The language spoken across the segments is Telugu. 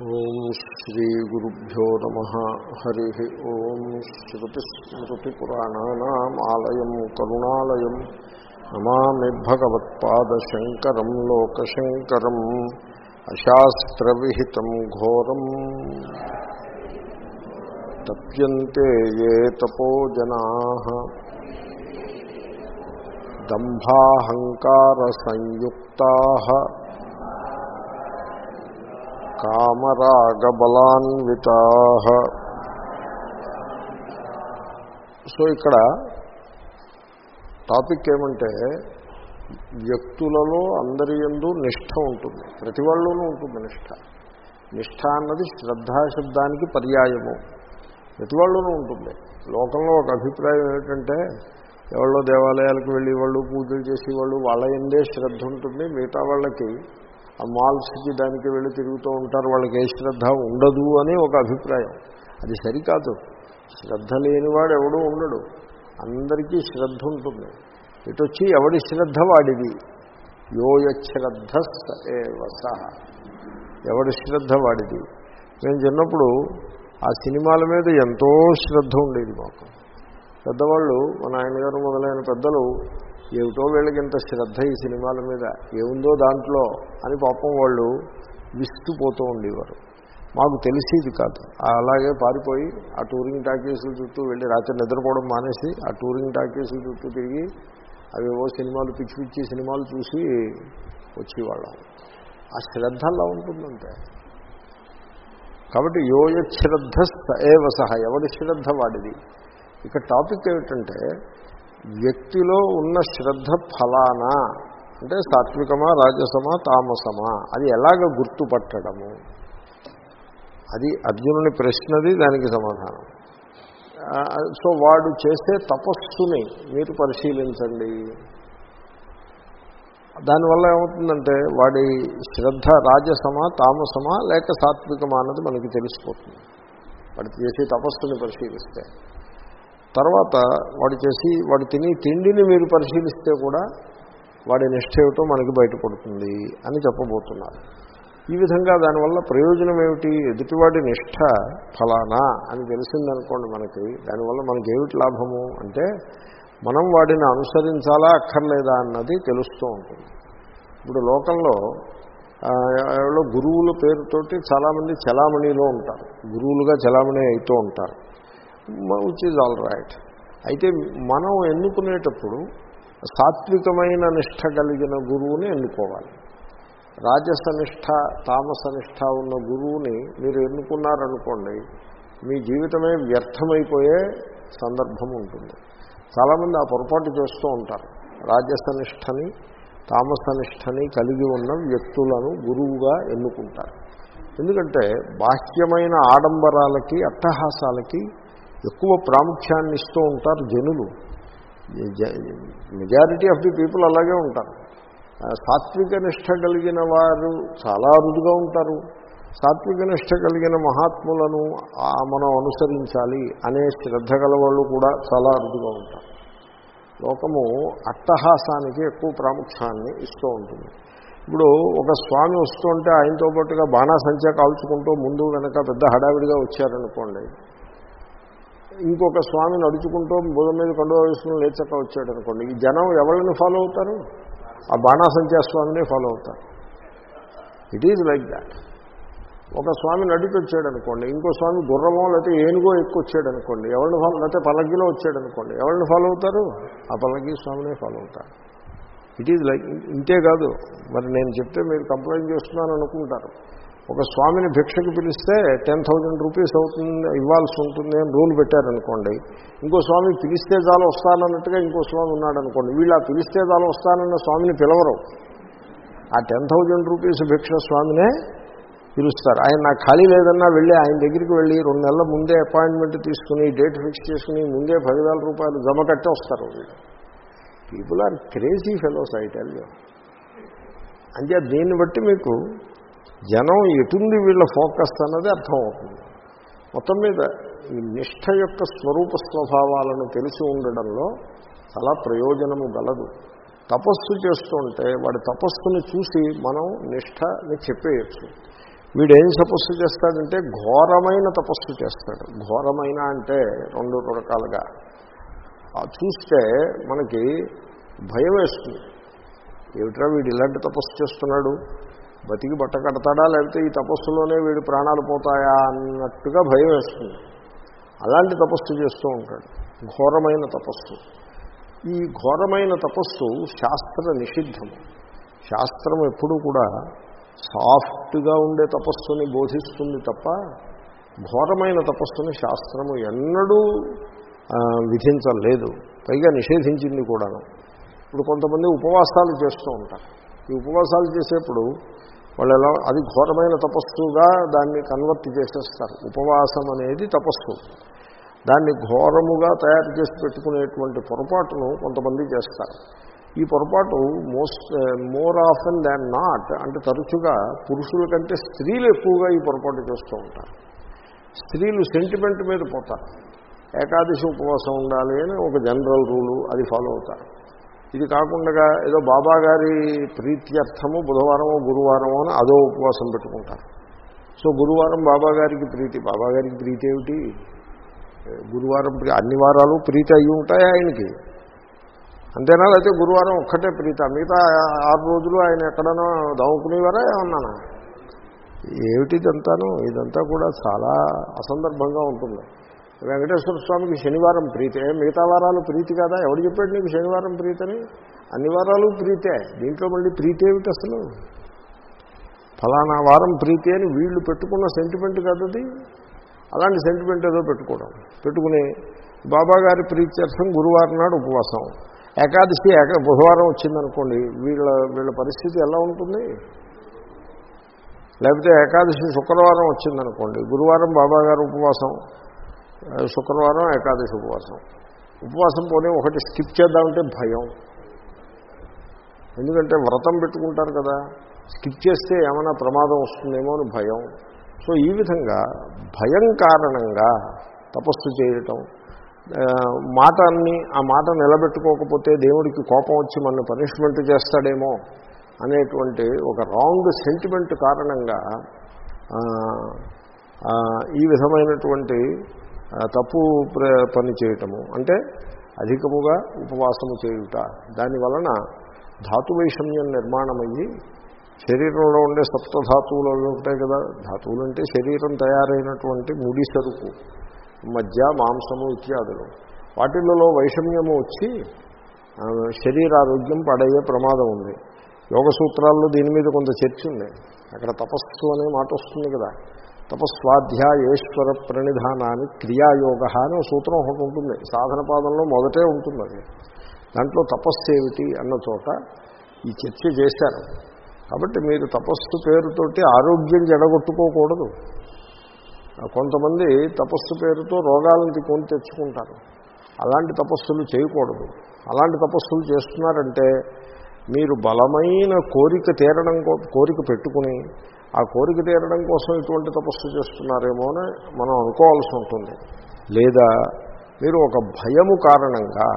ఓం శ్రీగురుభ్యో నమ. హరి ఓం శ్రుతిస్మృతిపురాణానామాలయం కరుణాలయం. నమామి భగవత్పాదశంకరం లోకశంకరం అశాస్త్రవిహితం ఘోరం. తప్యంతే ఏ తపోజనా దంభాహంకార సంయుక్తా. కామరాగబలాన్వితా. సో ఇక్కడ టాపిక్ ఏమంటే వ్యక్తులలో అందరి ఎందు నిష్ఠ ఉంటుంది. ప్రతి వాళ్ళలోనూ ఉంటుంది నిష్ఠ. నిష్ఠ అన్నది శ్రద్ధాశబ్దానికి పర్యాయము. ప్రతి వాళ్ళలోనూ ఉంటుంది. లోకంలో ఒక అభిప్రాయం ఏమిటంటే ఎవరో దేవాలయాలకు వెళ్ళి వాళ్ళు పూజలు చేసేవాళ్ళు వాళ్ళ ఎందే శ్రద్ధ ఉంటుంది. మిగతా వాళ్ళకి ఆ మాల్స్కి దానికి వెళ్ళి తిరుగుతూ ఉంటారు వాళ్ళకి ఏ శ్రద్ధ ఉండదు అని ఒక అభిప్రాయం. అది సరికాదు. శ్రద్ధ లేనివాడు ఎవడూ ఉండడు. అందరికీ శ్రద్ధ ఉంటుంది. ఇటు వచ్చి ఎవడి శ్రద్ధ వాడిది? యోయశ్రద్ధ సహ. ఎవడి శ్రద్ధ వాడిది? మేము చిన్నప్పుడు ఆ సినిమాల మీద ఎంతో శ్రద్ధ ఉండేది మాకు. పెద్దవాళ్ళు మా నాయనగారు మొదలైన పెద్దలు ఏమిటో వీళ్ళకి ఇంత శ్రద్ధ ఈ సినిమాల మీద. ఏముందో దాంట్లో అని పాపం వాళ్ళు విస్తుపోతూ ఉండేవారు. మాకు తెలిసేది కాదు. అలాగే పారిపోయి ఆ టూరింగ్ టాకీసుల చుట్టూ వెళ్ళి రాత్రి నిద్రపోవడం మానేసి ఆ టూరింగ్ టాకీసుల చుట్టూ తిరిగి అవేవో సినిమాలు పిచ్చి పిచ్చి సినిమాలు చూసి వచ్చేవాళ్ళం. ఆ శ్రద్ధ అలా ఉంటుందంటే. కాబట్టి యోయశ్రద్ధ ఏవ సహ. ఎవరి శ్రద్ధ వాడిది? ఇక టాపిక్ ఏమిటంటే వ్యక్తిలో ఉన్న శ్రద్ధ ఫలానా? అంటే సాత్వికమా రాజసమా తామసమా? అది ఎలాగ గుర్తుపట్టడము? అది అర్జునుని ప్రశ్నది దానికి సమాధానం. సో వాడు చేసే తపస్సుని మీరు పరిశీలించండి. దానివల్ల ఏమవుతుందంటే వాడి శ్రద్ధ రాజసమా తామసమా లేక సాత్వికమా అన్నది మనకి తెలిసిపోతుంది. వాడు చేసే తపస్సుని పరిశీలిస్తే. తర్వాత వాడు చేసి వాడు తిని తిండిని మీరు పరిశీలిస్తే కూడా వాడి నిష్ట ఏమిటో మనకి బయటపడుతుంది అని చెప్పబోతున్నారు. ఈ విధంగా దానివల్ల ప్రయోజనం ఏమిటి? ఎదుటివాడి నిష్ట ఫలానా అని తెలిసిందనుకోండి మనకి దానివల్ల మనకి ఏమిటి లాభము? అంటే మనం వాడిని అనుసరించాలా అక్కర్లేదా అన్నది తెలుస్తూ ఉంటుంది. ఇప్పుడు లోకంలో ఎవరో గురువుల పేరుతోటి చాలామంది చలామణిలో ఉంటారు. గురువులుగా చలామణి అవుతూ ఉంటారు. విచ్ ఈజ్ ఆల్ రైట్ అయితే మనం ఎన్నుకునేటప్పుడు సాత్వికమైన నిష్ట కలిగిన గురువుని ఎన్నుకోవాలి. రాజస నిష్ట తామస నిష్ట ఉన్న గురువుని మీరు ఎన్నుకున్నారనుకోండి మీ జీవితమే వ్యర్థమైపోయే సందర్భం ఉంటుంది. చాలామంది ఆ పొరపాటు చేస్తూ ఉంటారు. రాజస నిష్టని తామస నిష్టని కలిగి ఉన్న వ్యక్తులను గురువుగా ఎన్నుకుంటారు. ఎందుకంటే బాహ్యమైన ఆడంబరాలకి అట్టహాసాలకి ఎక్కువ ప్రాముఖ్యాన్ని ఇస్తూ ఉంటారు జనులు. మెజారిటీ ఆఫ్ ది పీపుల్ అలాగే ఉంటారు. సాత్విక నిష్ట కలిగిన వారు చాలా అరుదుగా ఉంటారు. సాత్విక నిష్ట కలిగిన మహాత్ములను మనం అనుసరించాలి అనే శ్రద్ధ గలవాళ్ళు కూడా చాలా అరుదుగా ఉంటారు. లోకము అట్టహాసానికి ఎక్కువ ప్రాముఖ్యాన్ని ఇస్తూ ఉంటుంది. ఇప్పుడు ఒక స్వామి వస్తుంటే ఆయనతో పాటుగా బాణాసంచ కాల్చుకుంటూ ముందు వెనక పెద్ద హడావిడిగా వచ్చారనుకోండి. ఇంకొక స్వామి నడుచుకుంటూ బుధం మీద కండువ వేసుకుని లేచక్క వచ్చాడు అనుకోండి. ఈ జనం ఎవరిని ఫాలో అవుతారు? ఆ బాణాసంచా స్వామినే ఫాలో అవుతారు. ఇట్ ఈజ్ లైక్ దాట్ ఒక స్వామి నడిచి వచ్చాడు అనుకోండి ఇంకో స్వామి గుర్రమో లేకపోతే ఏనుగో ఎక్కువ వచ్చాడు అనుకోండి ఎవరిని ఫాలో లేకపోతే పల్లకిలో వచ్చాడు అనుకోండి ఎవరిని ఫాలో అవుతారు? ఆ పల్లకి స్వామినే ఫాలో అవుతారు. ఇట్ ఈజ్ లైక్ ఇంతే కాదు. మరి నేను చెప్తే మీరు కంప్లైంట్ చేస్తున్నాను అనుకుంటారు ఒక స్వామిని భిక్షకు పిలిస్తే టెన్ థౌజండ్ రూపీస్ అవుతుంది ఇవ్వాల్సి ఉంటుంది అని రూల్ పెట్టారనుకోండి. ఇంకో స్వామి పిలిస్తే చాలు వస్తానన్నట్టుగా ఇంకో స్వామి ఉన్నాడు అనుకోండి వీళ్ళు ఆ పిలిస్తే చాలు వస్తానన్న స్వామిని పిలవరు. ఆ టెన్ థౌజండ్ రూపీస్ భిక్ష స్వామినే పిలుస్తారు. ఆయన నాకు ఖాళీ లేదన్నా వెళ్ళి ఆయన దగ్గరికి వెళ్ళి రెండు నెలల ముందే అపాయింట్మెంట్ తీసుకుని డేట్ ఫిక్స్ చేసుకుని ముందే పదివేల రూపాయలు జమ కట్టే వస్తారు వీళ్ళు. People are crazy fellows I tell you అంటే దీన్ని బట్టి మీకు జనం ఎటుంది వీళ్ళ ఫోకస్ అన్నది అర్థమవుతుంది. మొత్తం మీద ఈ నిష్ఠ యొక్క స్వరూప స్వభావాలను తెలిసి ఉండడంలో చాలా ప్రయోజనము గలదు. తపస్సు చేస్తుంటే వాడి తపస్సుని చూసి మనం నిష్టని చెప్పేయచ్చు. వీడేం తపస్సు చేస్తాడంటే ఘోరమైన తపస్సు చేస్తాడు. ఘోరమైన అంటే రెండు రకాలుగా. చూస్తే మనకి భయం వేస్తుంది. ఏమిట్రా వీడు ఇలాంటి తపస్సు చేస్తున్నాడు? బతికి బట్ట కడతాడా లేకపోతే ఈ తపస్సులోనే వీడి ప్రాణాలు పోతాయా అన్నట్టుగా భయం వేస్తుంది. అలాంటి తపస్సు చేస్తూ ఉంటాడు. ఘోరమైన తపస్సు. ఈ ఘోరమైన తపస్సు శాస్త్ర నిషిద్ధము. శాస్త్రం ఎప్పుడూ కూడా సాఫ్ట్గా ఉండే తపస్సుని బోధిస్తుంది తప్ప ఘోరమైన తపస్సుని శాస్త్రము ఎన్నడూ విధించలేదు. పైగా నిషేధించింది కూడాను. ఇప్పుడు కొంతమంది ఉపవాసాలు చేస్తూ ఉంటారు. ఈ ఉపవాసాలు చేసేప్పుడు వాళ్ళు ఎలా అది ఘోరమైన తపస్సుగా దాన్ని కన్వర్ట్ చేసేస్తారు. ఉపవాసం అనేది తపస్సు. దాన్ని ఘోరముగా తయారు చేసి పెట్టుకునేటువంటి పొరపాటును కొంతమంది చేస్తారు. ఈ పొరపాటు most more often than not అంటే తరచుగా పురుషుల కంటే స్త్రీలు ఎక్కువగా ఈ పొరపాటు చేస్తూ ఉంటారు. స్త్రీలు సెంటిమెంట్ మీద పోతారు. ఏకాదశి ఉపవాసం ఉండాలి అని ఒక జనరల్ రూలు అది ఫాలో అవుతారు. ఇది కాకుండా ఏదో బాబా గారి ప్రీత్యర్థము బుధవారమో గురువారమో అని అదో ఉపవాసం పెట్టుకుంటారు. సో గురువారం బాబా గారికి ప్రీతి. బాబా గారికి ప్రీతి ఏమిటి? గురువారం అన్ని వారాలు ప్రీతి అయ్యి ఉంటాయి ఆయనకి. అంతేనా? లేకపోతే గురువారం ఒక్కటే ప్రీత. మిగతా ఆరు రోజులు ఆయన ఎక్కడనో దవ్వుకునేవారా ఏమన్నానా? ఏమిటి ఇదంతాను? ఇదంతా కూడా చాలా అసందర్భంగా ఉంటుంది. వెంకటేశ్వర స్వామికి శనివారం ప్రీతే. మిగతా వారాలు ప్రీతి కదా? ఎవడు చెప్పాడు నీకు శనివారం ప్రీతని? అన్ని వారాలు ప్రీతే. దీంట్లో మళ్ళీ ప్రీతి ఏమిటి అసలు? ఫలానా వారం ప్రీతి అని వీళ్ళు పెట్టుకున్న సెంటిమెంట్ కదది అలాంటి సెంటిమెంట్ ఏదో పెట్టుకోవడం. పెట్టుకుని బాబా గారి ప్రీత్యర్థం గురువారం నాడు ఉపవాసం. ఏకాదశి ఏక బుధవారం వచ్చిందనుకోండి వీళ్ళ వీళ్ళ పరిస్థితి ఎలా ఉంటుంది? లేకపోతే ఏకాదశి శుక్రవారం వచ్చిందనుకోండి గురువారం బాబాగారు ఉపవాసం. శుక్రవారం ఏకాదశి ఉపవాసం. ఉపవాసం పోనీ ఒకటి స్కిప్ చేద్దామంటే భయం. ఎందుకంటే వ్రతం పెట్టుకుంటారు కదా స్కిప్ చేస్తే ఏమైనా ప్రమాదం వస్తుందేమో అని భయం. సో ఈ విధంగా భయం కారణంగా తపస్సు చేయటం మాటని ఆ మాట నిలబెట్టుకోకపోతే దేవుడికి కోపం వచ్చి మన పనిష్మెంట్ చేస్తాడేమో అనేటువంటి ఒక రాంగ్ సెంటిమెంట్ కారణంగా ఈ విధమైనటువంటి తప్పు ప్ర- పని చేయటము. అంటే అధికముగా ఉపవాసము చేయుట. దాని వలన ధాతు వైషమ్యం నిర్మాణమయ్యి శరీరంలో ఉండే సప్తధాతువులు ఉంటాయి కదా. ధాతువులు అంటే శరీరం తయారైనటువంటి ముడి సరుకు మధ్య మాంసము ఇత్యాదులు. వాటిల్లో వైషమ్యము వచ్చి శరీరారోగ్యం పడయ్యే ప్రమాదం ఉంది. యోగ సూత్రాల్లో దీని మీద కొంత చర్చ ఉంది అక్కడ తపస్సు అనే మాట వస్తుంది కదా. తపస్వాధ్యాయేశ్వర ప్రణిధానాన్ని క్రియాయోగ అని సూత్రం ఒకటి ఉంటుంది. సాధన పాదంలో మొదటే ఉంటుంది అది. దాంట్లో తపస్సు ఏమిటి అన్న చోట ఈ చర్చ చేశారు. కాబట్టి మీరు తపస్సు పేరుతోటి ఆరోగ్యం జడగొట్టుకోకూడదు. కొంతమంది తపస్సు పేరుతో రోగాలను కొని తెచ్చుకుంటారు. అలాంటి తపస్సులు చేయకూడదు. అలాంటి తపస్సులు చేస్తున్నారంటే మీరు బలమైన కోరిక తీరడం కోరిక పెట్టుకుని ఆ కోరిక తీరడం కోసం ఇటువంటి తపస్సు చేస్తున్నారేమో అని మనం అనుకోవాల్సి ఉంటుంది. లేదా మీరు ఒక భయము కారణంగా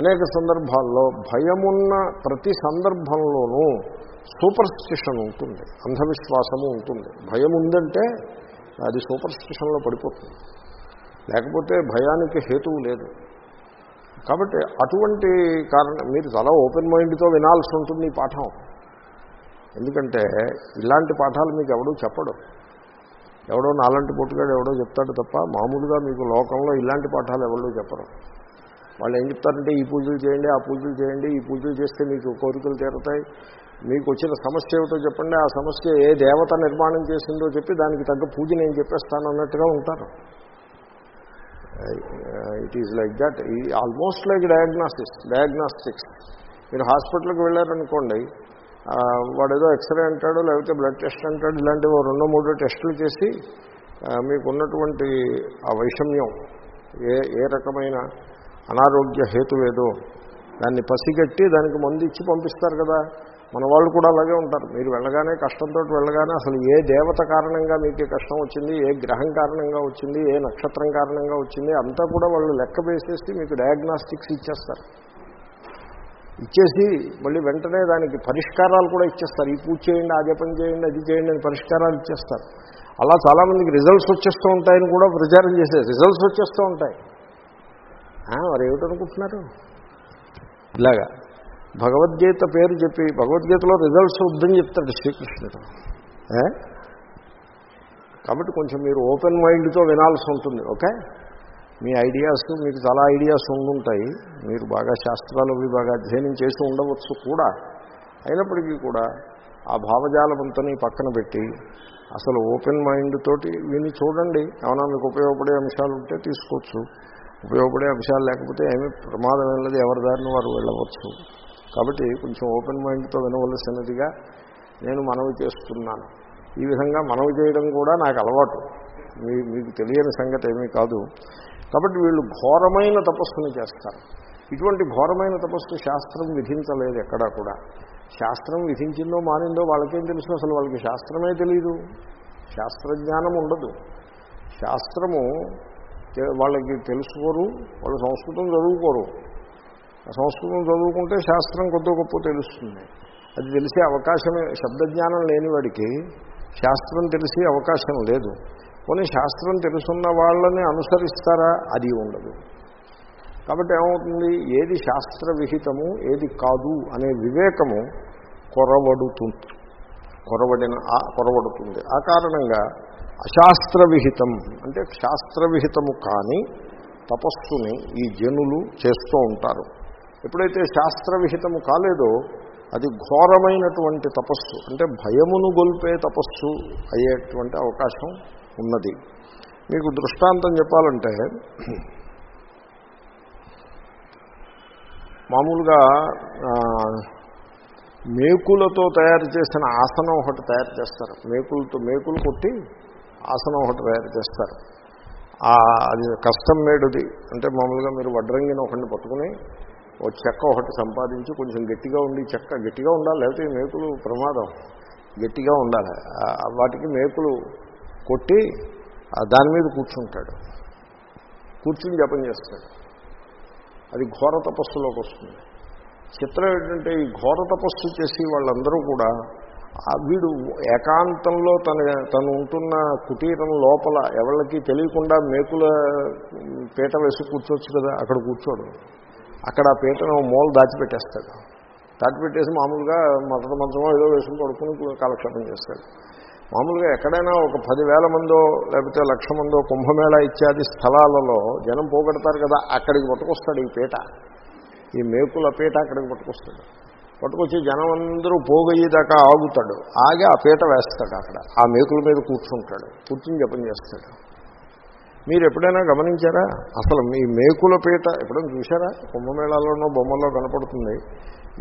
అనేక సందర్భాల్లో భయమున్న ప్రతి సందర్భంలోనూ సూపర్ స్టిషన్ ఉంటుంది అంధవిశ్వాసము ఉంటుంది. భయం ఉందంటే అది సూపర్ స్టిషన్లో పడిపోతుంది. లేకపోతే భయానికి హేతువు లేదు. కాబట్టి అటువంటి కారణం మీరు చాలా ఓపెన్ మైండ్తో వినాల్సి ఉంటుంది ఈ పాఠం. ఎందుకంటే ఇలాంటి పాఠాలు మీకు ఎవడూ చెప్పడు. ఎవడో నాలాంటి పుట్టుగాడు ఎవడో చెప్తాడు తప్ప మామూలుగా మీకు లోకంలో ఇలాంటి పాఠాలు ఎవరో చెప్పరు. వాళ్ళు ఏం చెప్తారంటే ఈ పూజలు చేయండి ఆ పూజలు చేయండి ఈ పూజలు చేస్తే మీకు కోరికలు తీరుతాయి. మీకు వచ్చిన సమస్య ఏమిటో చెప్పండి ఆ సమస్య ఏ దేవత నిర్మాణం చేసిందో చెప్పి దానికి తగ్గ పూజ నేను చెప్పేస్తాను అన్నట్టుగా ఉంటారు. It is like that almost like diagnostics diagnostics. మీరు హాస్పిటల్కి వెళ్ళారనుకోండి వాడు ఏదో ఎక్స్రే అంటాడు లేకపోతే బ్లడ్ టెస్ట్ అంటాడు ఇలాంటివి రెండో మూడో టెస్టులు చేసి మీకున్నటువంటి మీకు ఉన్నటువంటి ఆ వైషమ్యం ఏ ఏ రకమైన అనారోగ్య హేతు ఏదో దాన్ని పసిగట్టి దానికి మందు ఇచ్చి పంపిస్తారు కదా. మన వాళ్ళు కూడా అలాగే ఉంటారు. మీరు వెళ్ళగానే కష్టంతో వెళ్ళగానే అసలు ఏ దేవత కారణంగా మీకు కష్టం వచ్చింది ఏ గ్రహం కారణంగా వచ్చింది ఏ నక్షత్రం కారణంగా వచ్చింది అంతా కూడా వాళ్ళు లెక్క వేసేసి మీకు డయాగ్నాస్టిక్స్ ఇచ్చేస్తారు. ఇచ్చేసి మళ్ళీ వెంటనే దానికి పరిష్కారాలు కూడా ఇచ్చేస్తారు. ఈ పూజ చేయండి ఆ జపం చేయండి అది చేయండి అని పరిష్కారాలు ఇచ్చేస్తారు. అలా చాలామందికి రిజల్ట్స్ వచ్చేస్తూ ఉంటాయని కూడా ప్రచారం చేసే రిజల్ట్స్ వచ్చేస్తూ ఉంటాయి. మరి ఏమిటనుకుంటున్నారు? ఇలాగా. భగవద్గీత పేరు చెప్పి భగవద్గీతలో రిజల్ట్స్ వద్దని చెప్తాడు శ్రీకృష్ణుడు. కాబట్టి కొంచెం మీరు ఓపెన్ మైండ్తో వినాల్సి ఉంటుంది ఓకే? మీ ఐడియాస్ మీకు చాలా ఐడియాస్ ఉండుంటాయి. మీరు బాగా శాస్త్రాలు అవి బాగా అధ్యయనం చేసి ఉండవచ్చు కూడా. అయినప్పటికీ కూడా ఆ భావజాలమంతని పక్కన పెట్టి అసలు ఓపెన్ మైండ్ తోటి విని చూడండి. ఏమైనా మీకు ఉపయోగపడే అంశాలు ఉంటే తీసుకోవచ్చు. ఉపయోగపడే అంశాలు లేకపోతే ఏమీ ప్రమాదం ఏం లేదు. ఎవరి దారిని వారు వెళ్ళవచ్చు. కాబట్టి కొంచెం ఓపెన్ మైండ్తో వినవలసినదిగా నేను మనవి చేస్తున్నాను. ఈ విధంగా మనవి చేయడం కూడా నాకు అలవాటు. మీ మీకు తెలియని సంగతి ఏమీ కాదు. కాబట్టి వీళ్ళు ఘోరమైన తపస్సుని చేస్తారు. ఇటువంటి ఘోరమైన తపస్సు శాస్త్రం విధించలేదు ఎక్కడా కూడా. శాస్త్రం విధించిందో మానిందో వాళ్ళకేం తెలుసు అసలు? వాళ్ళకి శాస్త్రమే తెలియదు శాస్త్రజ్ఞానం ఉండదు. శాస్త్రము వాళ్ళకి తెలుసుకోరు వాళ్ళు సంస్కృతం చదువుకోరు. సంస్కృతం చదువుకుంటే శాస్త్రం కొద్ది గొప్ప తెలుస్తుంది. అది తెలిసే అవకాశమే. శబ్దజ్ఞానం లేని వాడికి శాస్త్రం తెలిసే అవకాశం లేదు. కొన్ని శాస్త్రం తెలుసున్న వాళ్ళని అనుసరిస్తారా? అది ఉండదు. కాబట్టి ఏమవుతుంది? ఏది శాస్త్ర విహితము ఏది కాదు అనే వివేకము కొరవడుతుంది కొరవడిన కొరవడుతుంది. ఆ కారణంగా అశాస్త్ర విహితం అంటే శాస్త్ర విహితము కాని తపస్సుని ఈ జనులు చేస్తూ ఉంటారు. ఎప్పుడైతే శాస్త్ర విహితము కాలేదో అది ఘోరమైనటువంటి తపస్సు అంటే భయమును గొల్పే తపస్సు అయ్యేటువంటి అవకాశం ఉన్నది. మీకు దృష్టాంతం చెప్పాలంటే మామూలుగా మేకులతో తయారు చేసిన ఆసనం ఒకటి తయారు చేస్తారు. మేకులతో మేకులు కొట్టి ఆసనం ఒకటి తయారు చేస్తారు. అది కష్టం మేడుది. అంటే మామూలుగా మీరు వడ్రంగిని ఒకటిని పట్టుకుని ఒక చెక్క ఒకటి సంపాదించి కొంచెం గట్టిగా ఉండి చెక్క గట్టిగా ఉండాలి లేకపోతే మేకులు ప్రమాదం. గట్టిగా ఉండాలి. వాటికి మేకులు కొట్టి ఆ, దాని మీద కూర్చుంటాడు. కూర్చుని జపం చేస్తాడు. అది ఘోర తపస్సులోకి వస్తుంది. చిత్రం ఏంటంటే ఈ ఘోర తపస్సు చేసి వాళ్ళందరూ కూడా ఆ వీడు ఏకాంతంలో తన తను ఉంటున్న కుటీరం లోపల ఎవరికి తెలియకుండా మేకుల పీట వేసి కూర్చోవచ్చు కదా అక్కడ కూర్చోడు. అక్కడ ఆ పీటను మూల దాచిపెట్టేస్తాడు. దాచిపెట్టేసి మామూలుగా మతట మంచమో ఏదో వేసుకుని పడుకుని కాలక్షేపం చేస్తాడు. మామూలుగా ఎక్కడైనా ఒక పదివేల మందో లేకపోతే లక్ష మందో కుంభమేళ ఇత్యాది స్థలాలలో జనం పోగొడతారు కదా అక్కడికి పట్టుకొస్తాడు ఈ పీట. ఈ మేకుల పీట అక్కడికి పట్టుకొస్తాడు. పట్టుకొచ్చి జనం అందరూ పోగయ్యేదాకా ఆగుతాడు. ఆగి ఆ పీట వేస్తాడు అక్కడ. ఆ మేకుల మీద కూర్చుంటాడు. కూర్చుని జపం చేస్తాడు. మీరు ఎప్పుడైనా గమనించారా? అసలు మీ మేకుల పీట ఎప్పుడైనా చూసారా కుంభమేళాలోనో బొమ్మల్లో కనపడుతుంది.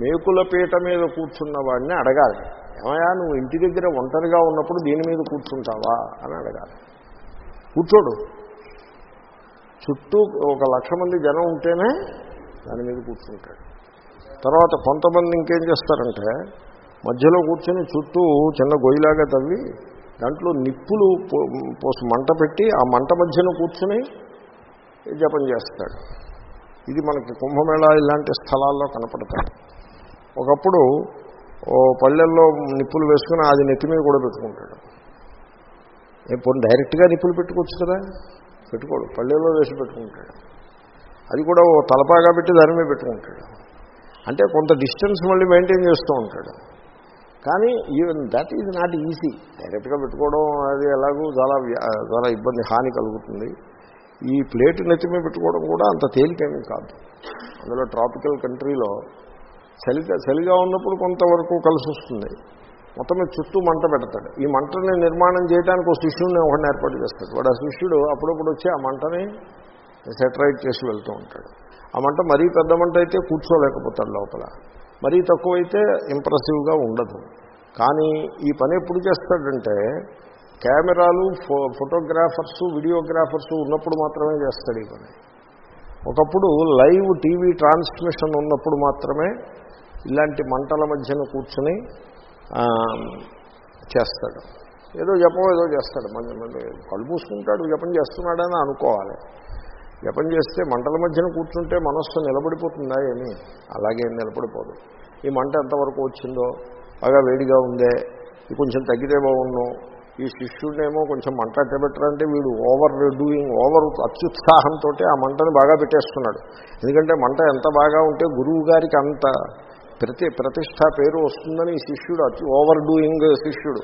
మేకుల పీట మీద కూర్చున్న వాడిని అడగాలి. ఏమయ్యా నువ్వు ఇంటి దగ్గర ఒంటరిగా ఉన్నప్పుడు దీని మీద కూర్చుంటావా? అని అడగాలి. కూర్చోడు. చుట్టూ ఒక లక్ష మంది జనం ఉంటేనే దాని మీద కూర్చుంటాడు. తర్వాత కొంతమంది ఇంకేం చేస్తారంటే మధ్యలో కూర్చొని చుట్టూ చిన్న గొయ్యిలాగా తవ్వి దాంట్లో నిప్పులు పోసి మంట పెట్టి ఆ మంట మధ్యన కూర్చుని జపం చేస్తాడు. ఇది మనకి కుంభమేళా ఇలాంటి స్థలాల్లో కనపడతాయి. ఒకప్పుడు ఓ పళ్ళెల్లో నిప్పులు వేసుకుని అది నెత్తి మీద కూడా పెట్టుకుంటాడు. ఇప్పుడు డైరెక్ట్గా నిప్పులు పెట్టుకోవచ్చు కదా? పెట్టుకోడు పళ్ళెల్లో వేసి పెట్టుకుంటాడు. అది కూడా ఓ తలపాగా పెట్టి దాని మీద పెట్టుకుంటాడు. అంటే కొంత డిస్టెన్స్ మళ్ళీ మెయింటైన్ చేస్తూ ఉంటాడు. కానీ even that is not easy. డైరెక్ట్గా పెట్టుకోవడం అది ఎలాగూ చాలా చాలా ఇబ్బంది హాని కలుగుతుంది. ఈ ప్లేట్ నెత్తి మీద పెట్టుకోవడం కూడా అంత తేలికేమీ కాదు. అందులో ట్రాపికల్ కంట్రీలో చలిగా చలిగా ఉన్నప్పుడు కొంతవరకు కలిసి వస్తుంది. మొత్తం మీద చుట్టూ మంట పెడతాడు. ఈ మంటని నిర్మాణం చేయడానికి ఒక శిష్యుడిని ఒకటిని ఏర్పాటు చేస్తాడు. వాడు ఆ శిష్యుడు అప్పుడప్పుడు వచ్చి ఆ మంటని సెటరైట్ చేసి వెళ్తూ ఉంటాడు. ఆ మంట మరీ పెద్ద మంట అయితే కూర్చోలేకపోతాడు లోపల. మరీ తక్కువైతే ఇంప్రెసివ్గా ఉండదు. కానీ ఈ పని ఎప్పుడు చేస్తాడంటే కెమెరాలు ఫో ఫోటోగ్రాఫర్సు వీడియోగ్రాఫర్సు ఉన్నప్పుడు మాత్రమే చేస్తాడు ఈ పని. ఒకప్పుడు లైవ్ టీవీ ట్రాన్స్మిషన్ ఉన్నప్పుడు మాత్రమే ఇలాంటి మంటల మధ్యన కూర్చొని చేస్తాడు. ఏదో జపం ఏదో చేస్తాడు. మంచి కళ్ళు మూసుకుంటాడు జపం చేస్తున్నాడని అనుకోవాలి. జపం చేస్తే మంటల మధ్యన కూర్చుంటే మనస్సు నిలబడిపోతుందా ఏమి? అలాగే నిలబడిపోదు. ఈ మంట ఎంతవరకు వచ్చిందో బాగా వేడిగా ఉందే కొంచెం తగ్గితే బాగుండు. ఈ శిష్యుడేమో కొంచెం మంట అట్టబెట్టరంటే వీడు ఓవర్ డూయింగ్ ఓవర్ అత్యుత్సాహంతో ఆ మంటను బాగా పెట్టేస్తున్నాడు. ఎందుకంటే మంట ఎంత బాగా ఉంటే గురువు గారికి అంత ప్రతి ప్రతిష్ట పేరు వస్తుందని ఈ శిష్యుడు అతి ఓవర్ డూయింగ్ శిష్యుడు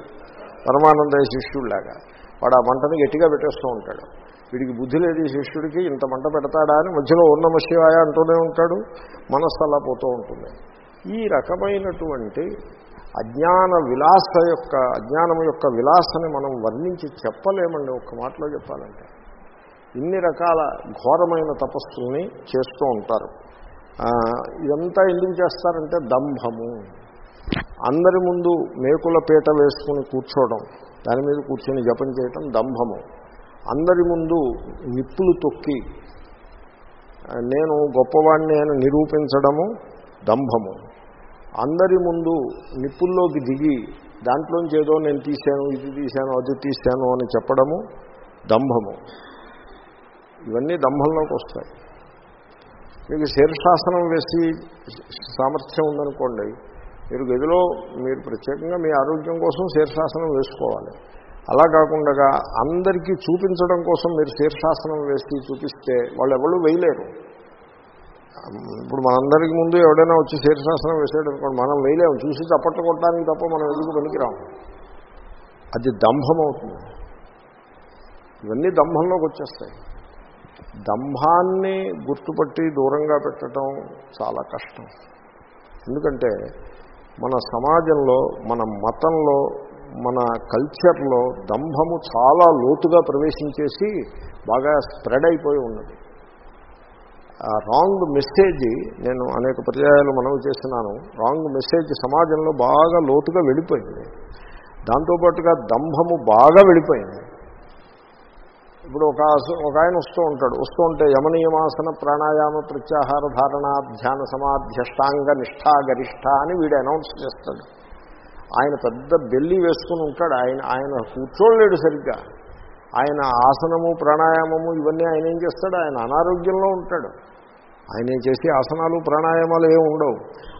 పరమానంద శిష్యుడిలాగా. వాడు ఆ మంటను గట్టిగా పెట్టేస్తూ ఉంటాడు. వీడికి బుద్ధి లేదు ఈ శిష్యుడికి ఇంత మంట పెడతాడా అని మధ్యలో ఉన్నమ శివాయ అంటూనే ఉంటాడు. మనస్సు అలా పోతూ ఉంటుంది. ఈ రకమైనటువంటి అజ్ఞాన విలాస యొక్క అజ్ఞానం యొక్క విలాసని మనం వర్ణించి చెప్పలేమండి. ఒక్క మాటలో చెప్పాలంటే. ఇన్ని రకాల ఘోరమైన తపస్సుల్ని చేస్తూ ఉంటారు. ఇదంతా ఎందుకు చేస్తారంటే దంభము. అందరి ముందు మేకుల పీట వేసుకుని కూర్చోవడం దాని మీద కూర్చొని జపం చేయటం దంభము. అందరి ముందు నిప్పులు తొక్కి నేను గొప్పవాడిని అని నిరూపించడము దంభము. అందరి ముందు నిప్పుల్లోకి దిగి దాంట్లోంచి ఏదో నేను తీశాను ఇది తీశాను అది తీశాను అని చెప్పడము దంభము. ఇవన్నీ దంభంలోకి వస్తాయి. మీకు శీర్షాసనం వేసి సామర్థ్యం ఉందనుకోండి మీరు గదిలో మీరు ప్రత్యేకంగా మీ ఆరోగ్యం కోసం శీర్షాసనం వేసుకోవాలి. అలా కాకుండా అందరికీ చూపించడం కోసం మీరు శీర్షాసనం వేసి చూపిస్తే వాళ్ళు ఎవరు వేయలేరు. ఇప్పుడు మనందరికి ముందు ఎవడైనా వచ్చి శీర్షాసనం వేసాడు అనుకోండి మనం వేయలేము. చూసి చప్పట్లు కొట్టడానికి తప్ప మనం ఎందుకు పనికిరాము? అది దంభం అవుతుంది ఇవన్నీ దంభంలోకి వచ్చేస్తాయి. దంభాన్ని గుర్తుపట్టి దూరంగా పెట్టడం చాలా కష్టం. ఎందుకంటే మన సమాజంలో మన మతంలో మన కల్చర్లో దంభము చాలా లోతుగా ప్రవేశించేసి బాగా స్ప్రెడ్ అయిపోయి ఉన్నది. రాంగ్ మెసేజ్ నేను అనేక పర్యాయాలు మనవి చేస్తున్నాను రాంగ్ మెసేజ్ సమాజంలో బాగా లోతుగా వెళ్ళిపోయింది. దాంతోపాటుగా దంభము బాగా వెళ్ళిపోయింది. ఇప్పుడు ఒక ఒక ఆయన వస్తూ ఉంటాడు. వస్తూ ఉంటే యమనియమాసన ప్రాణాయామ ప్రత్యాహార ధారణ ధ్యాన సమాధ్యష్టాంగ నిష్ఠా గరిష్ట అని వీడు అనౌన్స్ చేస్తాడు. ఆయన పెద్ద బెల్లి వేసుకుని ఉంటాడు. ఆయన ఆయన కూర్చోలేడు సరిగ్గా. ఆయన ఆసనము ప్రాణాయామము ఇవన్నీ ఆయన ఏం చేస్తాడు? ఆయన అనారోగ్యంలో ఉంటాడు. ఆయన చేసే ఆసనాలు ప్రాణాయామాలు ఏమి ఉండవు.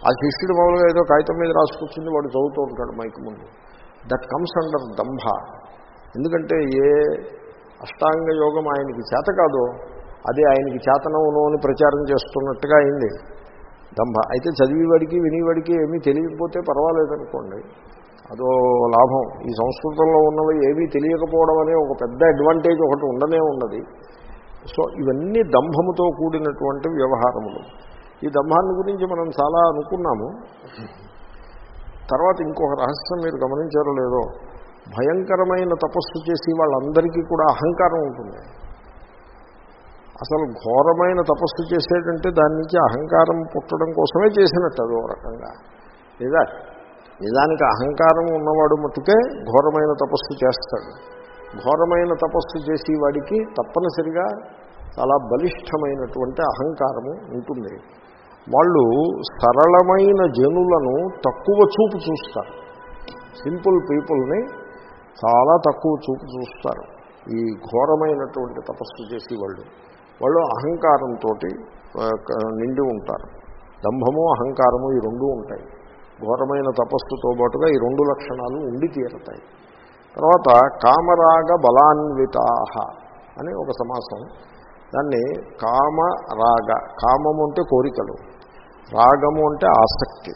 ఆ శిష్యుడు మామూలుగా ఏదో కాగితం మీద రాసుకొచ్చింది వాడు చదువుతూ ఉంటాడు మైకు ముందు. దట్ కమ్స్ అండర్ దంభ. ఎందుకంటే ఏ అష్టాంగ యోగం ఆయనకి చేత కాదో. అది ఆయనకి చేతనవును అని ప్రచారం చేస్తున్నట్టుగా అయింది. దంభ. అయితే చదివేవాడికి వినేవాడికి ఏమీ తెలియకపోతే పర్వాలేదనుకోండి. అదో లాభం. ఈ సంస్కృతంలో ఉన్నవి ఏమీ తెలియకపోవడం అనే ఒక పెద్ద అడ్వాంటేజ్ ఒకటి ఉండనే ఉన్నది. సో ఇవన్నీ దంభముతో కూడినటువంటి వ్యవహారములు. ఈ దంభాన్ని గురించి మనం చాలా అనుకున్నాము. తర్వాత ఇంకొక రహస్యం మీరు గమనించారో లేదో. భయంకరమైన తపస్సు చేసి వాళ్ళందరికీ కూడా అహంకారం ఉంటుంది. అసలు ఘోరమైన తపస్సు చేసేటంటే దాని నుంచి అహంకారం పుట్టడం కోసమే చేసినట్టు అదో రకంగా. లేదా? నిజానికి అహంకారం ఉన్నవాడు మట్టుకే ఘోరమైన తపస్సు చేస్తాడు. ఘోరమైన తపస్సు చేసి వాడికి తప్పనిసరిగా చాలా బలిష్టమైనటువంటి అహంకారము ఉంటుంది. వాళ్ళు సరళమైన జనులను తక్కువ చూపు చూస్తారు. సింపుల్ పీపుల్ని చాలా తక్కువ చూపు చూస్తారు. ఈ ఘోరమైనటువంటి తపస్సు చేసి వాళ్ళు. వాళ్ళు అహంకారంతో నిండి ఉంటారు. దంభము అహంకారము ఈ రెండూ ఉంటాయి. ఘోరమైన తపస్సుతో పాటుగా ఈ రెండు లక్షణాలు ఉండి తీరతాయి. తర్వాత కామరాగ బలాన్వితాహ అని ఒక సమాసం. దాన్ని కామరాగ కామము అంటే కోరికలు రాగము అంటే ఆసక్తి.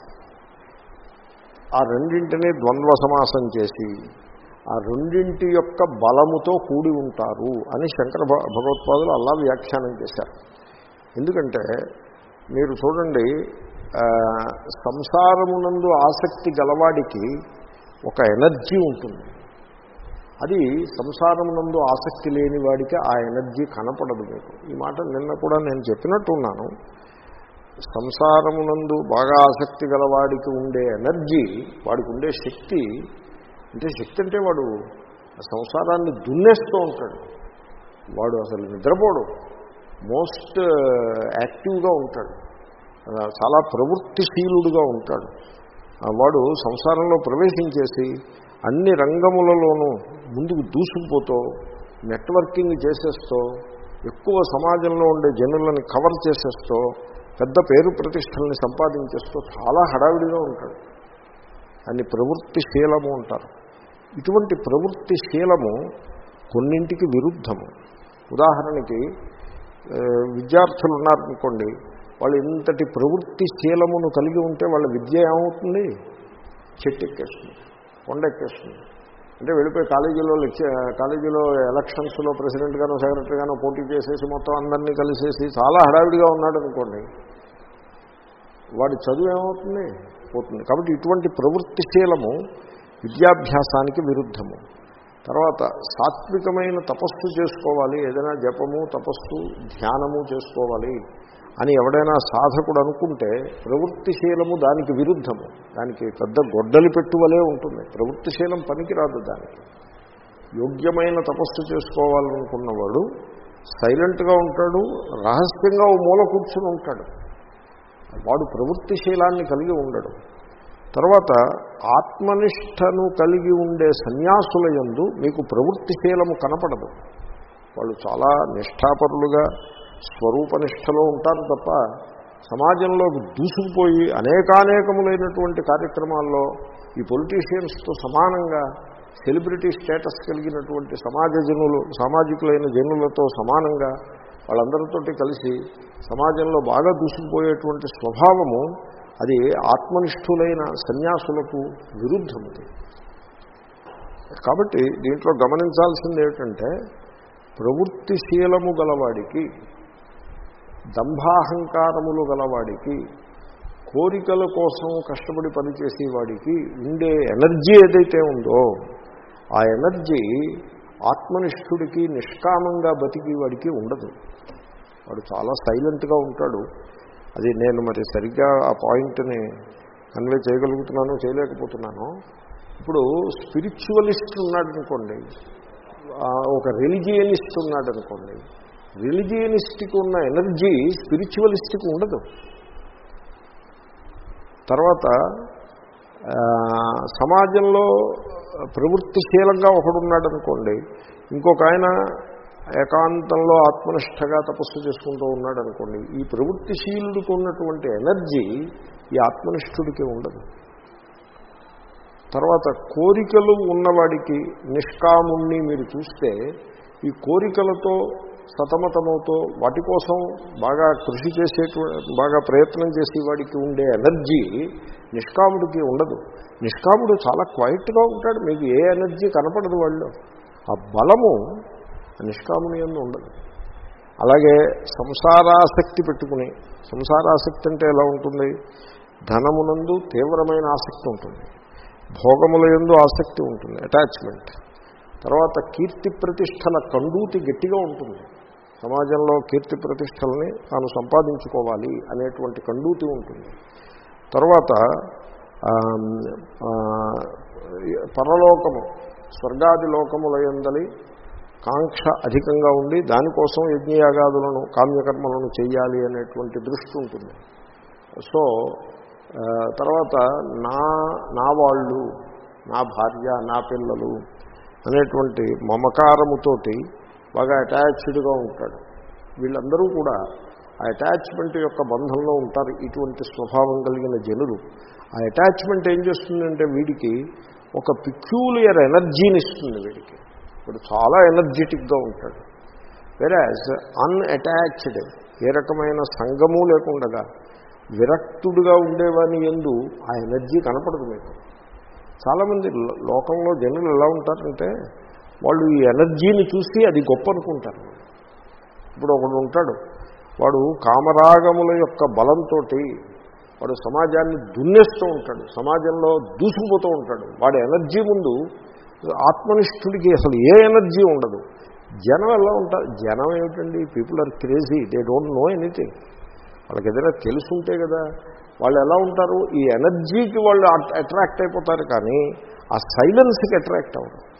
ఆ రెండింటినీ ద్వంద్వ సమాసం చేసి ఆ రెండింటి యొక్క బలముతో కూడి ఉంటారు అని శంకర భగవత్పాదులు అలా వ్యాఖ్యానం చేశారు. ఎందుకంటే మీరు చూడండి సంసారమునందు ఆసక్తి గలవాడికి ఒక ఎనర్జీ ఉంటుంది. అది సంసారమునందు ఆసక్తి లేని వాడికి ఆ ఎనర్జీ కనపడదు మీకు. ఈ మాట నిన్న కూడా నేను చెప్పినట్టున్నాను సంసారమునందు బాగా ఆసక్తి గలవాడికి ఉండే ఎనర్జీ వాడికి ఉండే శక్తి అంటే శక్తి అంటే వాడు సంసారాన్ని దున్నేస్తూ ఉంటాడు. వాడు అసలు నిద్రపోడు. మోస్ట్ యాక్టివ్గా ఉంటాడు. చాలా ప్రవృత్తిశీలుడుగా ఉంటాడు. వాడు సంసారంలో ప్రవేశించేసి అన్ని రంగములలోనూ ముందుకు దూసుకుపోతూ నెట్వర్కింగ్ చేసేస్తూ ఎక్కువ సమాజంలో ఉండే జనులను కవర్ చేసేస్తూ పెద్ద పేరు ప్రతిష్టల్ని సంపాదించేస్తూ చాలా హడావిడిగా ఉంటాడు. అని ప్రవృత్తిశీలము అంటారు. ఇటువంటి ప్రవృత్తిశీలము కొన్నింటికి విరుద్ధము. ఉదాహరణకి విద్యార్థులు ఉన్నారనుకోండి వాళ్ళు ఇంతటి ప్రవృత్తిశీలమును కలిగి ఉంటే వాళ్ళ విద్య ఏమవుతుంది? చెట్టు ఎక్కేస్తుంది అంటే వెళ్ళిపోయి కాలేజీలో కాలేజీలో ఎలక్షన్స్లో ప్రెసిడెంట్గానో సెక్రటరీగానో పోటీ చేసేసి మొత్తం అందరినీ కలిసేసి చాలా హడావిడిగా ఉన్నాడు అనుకోండి వాడి చదువు ఏమవుతుంది? పోతుంది. కాబట్టి ఇటువంటి ప్రవృత్తిశీలము విద్యాభ్యాసానికి విరుద్ధము. తర్వాత సాత్వికమైన తపస్సు చేసుకోవాలి ఏదైనా జపము తపస్సు ధ్యానము చేసుకోవాలి అని ఎవడైనా సాధకుడు అనుకుంటే ప్రవృత్తిశీలము దానికి విరుద్ధము. దానికి పెద్ద గొడ్డలి పెట్టువలే ఉంటుంది. ప్రవృత్తిశీలం పనికిరాదు దానికి. యోగ్యమైన తపస్సు చేసుకోవాలనుకున్నవాడు సైలెంట్గా ఉంటాడు రహస్యంగా ఓ మూల కూర్చుని ఉంటాడు. వాడు ప్రవృత్తిశీలాన్ని కలిగి ఉండడు. తర్వాత ఆత్మనిష్టను కలిగి ఉండే సన్యాసుల యందు మీకు ప్రవృత్తిశీలము కనపడదు. వాళ్ళు చాలా నిష్ఠాపరులుగా స్వరూపనిష్టలో ఉంటారు తప్ప సమాజంలో దూసుకుపోయి అనేకానేకములైనటువంటి కార్యక్రమాల్లో ఈ పొలిటీషియన్స్తో సమానంగా సెలబ్రిటీ స్టేటస్ కలిగినటువంటి సమాజ జనులు సామాజికులైన జనులతో సమానంగా వాళ్ళందరితోటి కలిసి సమాజంలో బాగా దూసుకుపోయేటువంటి స్వభావము అది ఆత్మనిష్ఠులైన సన్యాసులకు విరుద్ధమది కాబట్టి దీంట్లో గమనించాల్సింది ఏమిటంటే ప్రవృత్తిశీలము గలవాడికి దంభాహంకారములు గలవాడికి కోరికల కోసం కష్టపడి పనిచేసేవాడికి ఉండే ఎనర్జీ ఏదైతే ఉందో ఆ ఎనర్జీ ఆత్మనిష్ఠుడికి నిష్కామంగా బతికి వాడికి ఉండదు. వాడు చాలా సైలెంట్గా ఉంటాడు. అది నేను మరి సరిగ్గా ఆ పాయింట్ని కన్వే చేయగలుగుతున్నాను చేయలేకపోతున్నాను. ఇప్పుడు స్పిరిచువలిస్ట్ ఉన్నాడు అనుకోండి ఒక రిలిజియనిస్ట్ ఉన్నాడు అనుకోండి. రిలిజియనిస్ట్కి ఉన్న ఎనర్జీ స్పిరిచువలిస్ట్కి ఉండదు. తర్వాత సమాజంలో ప్రవృత్తిశీలంగా ఒకడున్నాడు అనుకోండి ఇంకొక ఆయన ఏకాంతంలో ఆత్మనిష్టగా తపస్సు చేసుకుంటూ ఉన్నాడు అనుకోండి ఈ ప్రవృత్తిశీలుడికి ఉన్నటువంటి ఎనర్జీ ఈ ఆత్మనిష్ఠుడికి ఉండదు. తర్వాత కోరికలు ఉన్నవాడికి నిష్కాముణ్ణి మీరు చూస్తే ఈ కోరికలతో సతమతమవుతో వాటి కోసం బాగా కృషి చేసేటు బాగా ప్రయత్నం చేసేవాడికి ఉండే ఎనర్జీ నిష్కాముడికి ఉండదు. నిష్కాముడు చాలా క్వైట్గా ఉంటాడు మీకు ఏ ఎనర్జీ కనపడదు వాళ్ళు ఆ బలము నిష్కాముని ఎందు ఉండదు. అలాగే సంసారాసక్తి పెట్టుకుని సంసారాసక్తి అంటే ఎలా ఉంటుంది? ధనమునందు తీవ్రమైన ఆసక్తి ఉంటుంది. భోగముల ఎందు ఆసక్తి ఉంటుంది అటాచ్మెంట్. తర్వాత కీర్తి ప్రతిష్టల కండూతి గట్టిగా ఉంటుంది. సమాజంలో కీర్తి ప్రతిష్టలని తాను సంపాదించుకోవాలి అనేటువంటి కండూతి ఉంటుంది. తర్వాత పరలోకము స్వర్గాది లోకముల ఎందలి కాంక్ష అధికంగా ఉండి దానికోసం యజ్ఞయాగాదులను కామ్యకర్మలను చేయాలి అనేటువంటి దృష్టి ఉంటుంది. సో తర్వాత నా నా వాళ్ళు నా భార్య నా పిల్లలు అనేటువంటి మమకారముతోటి బాగా అటాచ్డ్గా ఉంటాడు. వీళ్ళందరూ కూడా ఆ అటాచ్మెంట్ యొక్క బంధంలో ఉంటారు. ఇటువంటి స్వభావం కలిగిన జనులు. ఆ అటాచ్మెంట్ ఏం చేస్తుందంటే వీడికి ఒక పిక్యూలియర్ ఎనర్జీని ఇస్తుంది వీడికి. ఇప్పుడు చాలా ఎనర్జెటిక్గా ఉంటాడు. వెరాజ్ అన్అటాచ్డ్ ఏ రకమైన సంగము లేకుండగా విరక్తుడుగా ఉండేవాని ఎందు ఆ ఎనర్జీ కనపడదు మీకు. చాలామంది లోకంలో జనులు ఎలా ఉంటారంటే వాళ్ళు ఈ ఎనర్జీని చూసి అది గొప్ప అనుకుంటారు ఇప్పుడు ఒకడు ఉంటాడు వాడు కామరాగముల యొక్క బలంతో వాడు సమాజాన్ని దున్నేస్తూ ఉంటాడు సమాజంలో దూసుకుపోతూ ఉంటాడు. వాడి ఎనర్జీ ముందు ఆత్మనిష్ఠుడికి అసలు ఏ ఎనర్జీ ఉండదు. జనం ఎలా ఉంటారు? జనం ఏమిటండి? People are crazy. They don't know anything. వాళ్ళకి ఏదైనా తెలుసుంటే కదా. వాళ్ళు ఎలా ఉంటారు? ఈ ఎనర్జీకి వాళ్ళు అట్రాక్ట్ అయిపోతారు కానీ ఆ సైలెన్స్కి అట్రాక్ట్ అవ్వరు.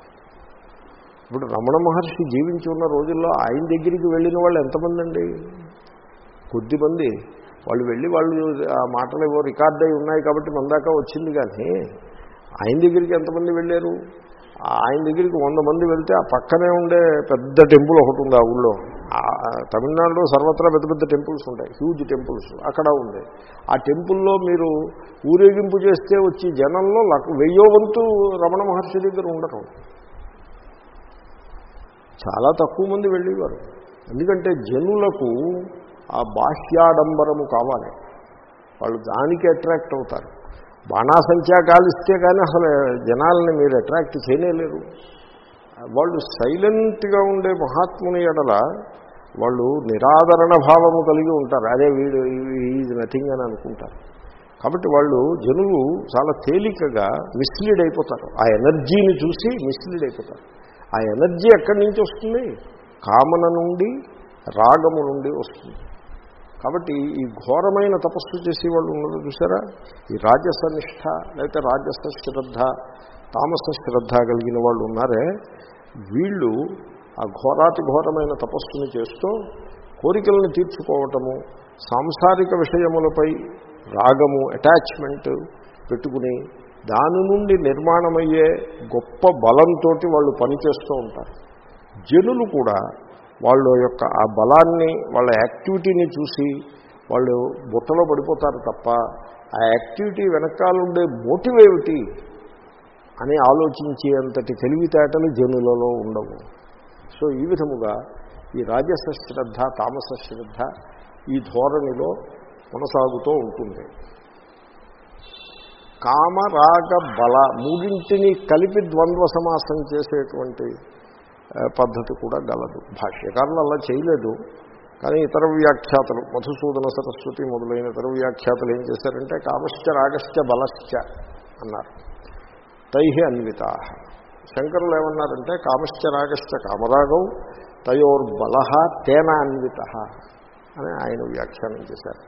ఇప్పుడు రమణ మహర్షి జీవించి ఉన్న రోజుల్లో ఆయన దగ్గరికి వెళ్ళిన వాళ్ళు ఎంతమంది అండి? కొద్దిమంది. వాళ్ళు వెళ్ళి వాళ్ళు ఆ మాటలు ఏవో రికార్డ్ అయి ఉన్నాయి కాబట్టి మన దాకా వచ్చింది కానీ ఆయన దగ్గరికి ఎంతమంది వెళ్ళారు? ఆయన దగ్గరికి వంద మంది వెళ్తే ఆ పక్కనే ఉండే పెద్ద టెంపుల్ ఒకటి ఉంది ఆ ఊళ్ళో. తమిళనాడులో సర్వత్రా పెద్ద పెద్ద టెంపుల్స్ ఉంటాయి. Huge temples. అక్కడ ఉంది ఆ టెంపుల్లో మీరు ఊరేగింపు చేస్తే వచ్చి జనంలో లక్- వెయ్యో వంతు రమణ మహర్షి దగ్గర ఉండటం. చాలా తక్కువ మంది వెళ్ళేవారు. ఎందుకంటే జనులకు ఆ బాహ్యాడంబరము కావాలి. వాళ్ళు దానికి అట్రాక్ట్ అవుతారు. బాణాసంఖ్యా కాలిస్తే కానీ అసలు జనాలని మీరు అట్రాక్ట్ చేయలేరు. వాళ్ళు సైలెంట్గా ఉండే మహాత్ముని ఎడల వాళ్ళు నిరాదరణ భావము కలిగి ఉంటారు. అదే వీడు ఈజ్ నథింగ్ అని అనుకుంటారు. కాబట్టి వాళ్ళు జనులు చాలా తేలికగా మిస్లీడ్ అయిపోతారు. ఆ ఎనర్జీని చూసి మిస్లీడ్ అయిపోతారు. ఆ ఎనర్జీ ఎక్కడి నుంచి వస్తుంది? కామన నుండి రాగము నుండి వస్తుంది. కాబట్టి ఈ ఘోరమైన తపస్సు చేసే వాళ్ళు ఉన్నారు చూసారా ఈ రాజస నిష్ఠ లేకపోతే రాజస శ్రద్ధ తామస శ్రద్ధ కలిగిన వాళ్ళు ఉన్నారే వీళ్ళు ఆ ఘోరాతి ఘోరమైన తపస్సుని చేస్తూ కోరికలను తీర్చుకోవటము సాంసారిక విషయములపై రాగము అటాచ్మెంట్ పెట్టుకుని దాని నుండి నిర్మాణమయ్యే గొప్ప బలంతో వాళ్ళు పనిచేస్తూ ఉంటారు. జనులు కూడా వాళ్ళ యొక్క ఆ బలాన్ని వాళ్ళ యాక్టివిటీని చూసి వాళ్ళు బుట్టలో పడిపోతారు తప్ప ఆ యాక్టివిటీ వెనకాలండే మోటివ్ ఏమిటి అని ఆలోచించేంతటి తెలివితేటలు జనులలో ఉండవు. సో ఈ విధముగా ఈ రాజస శ్రద్ధ తామస శ్రద్ధ ఈ ధోరణిలో కొనసాగుతూ ఉంటుంది. కామరాగ బల మూడింటిని కలిపి ద్వంద్వ సమాసం చేసేటువంటి పద్ధతి కూడా గలదు. భాష్యకారులు అలా చేయలేదు. కానీ ఇతర వ్యాఖ్యాతలు మధుసూదన సరస్వతి మొదలైన ఇతర వ్యాఖ్యాతలు ఏం చేశారంటే కామశ్చ రాగశ్చ బలశ్చ అన్నారు. తై అన్విత. శంకరులు ఏమన్నారంటే కామశ్చ రాగశ్చ కామరాగం తయోర్బల తేన అన్విత అని ఆయన వ్యాఖ్యానం చేశారు.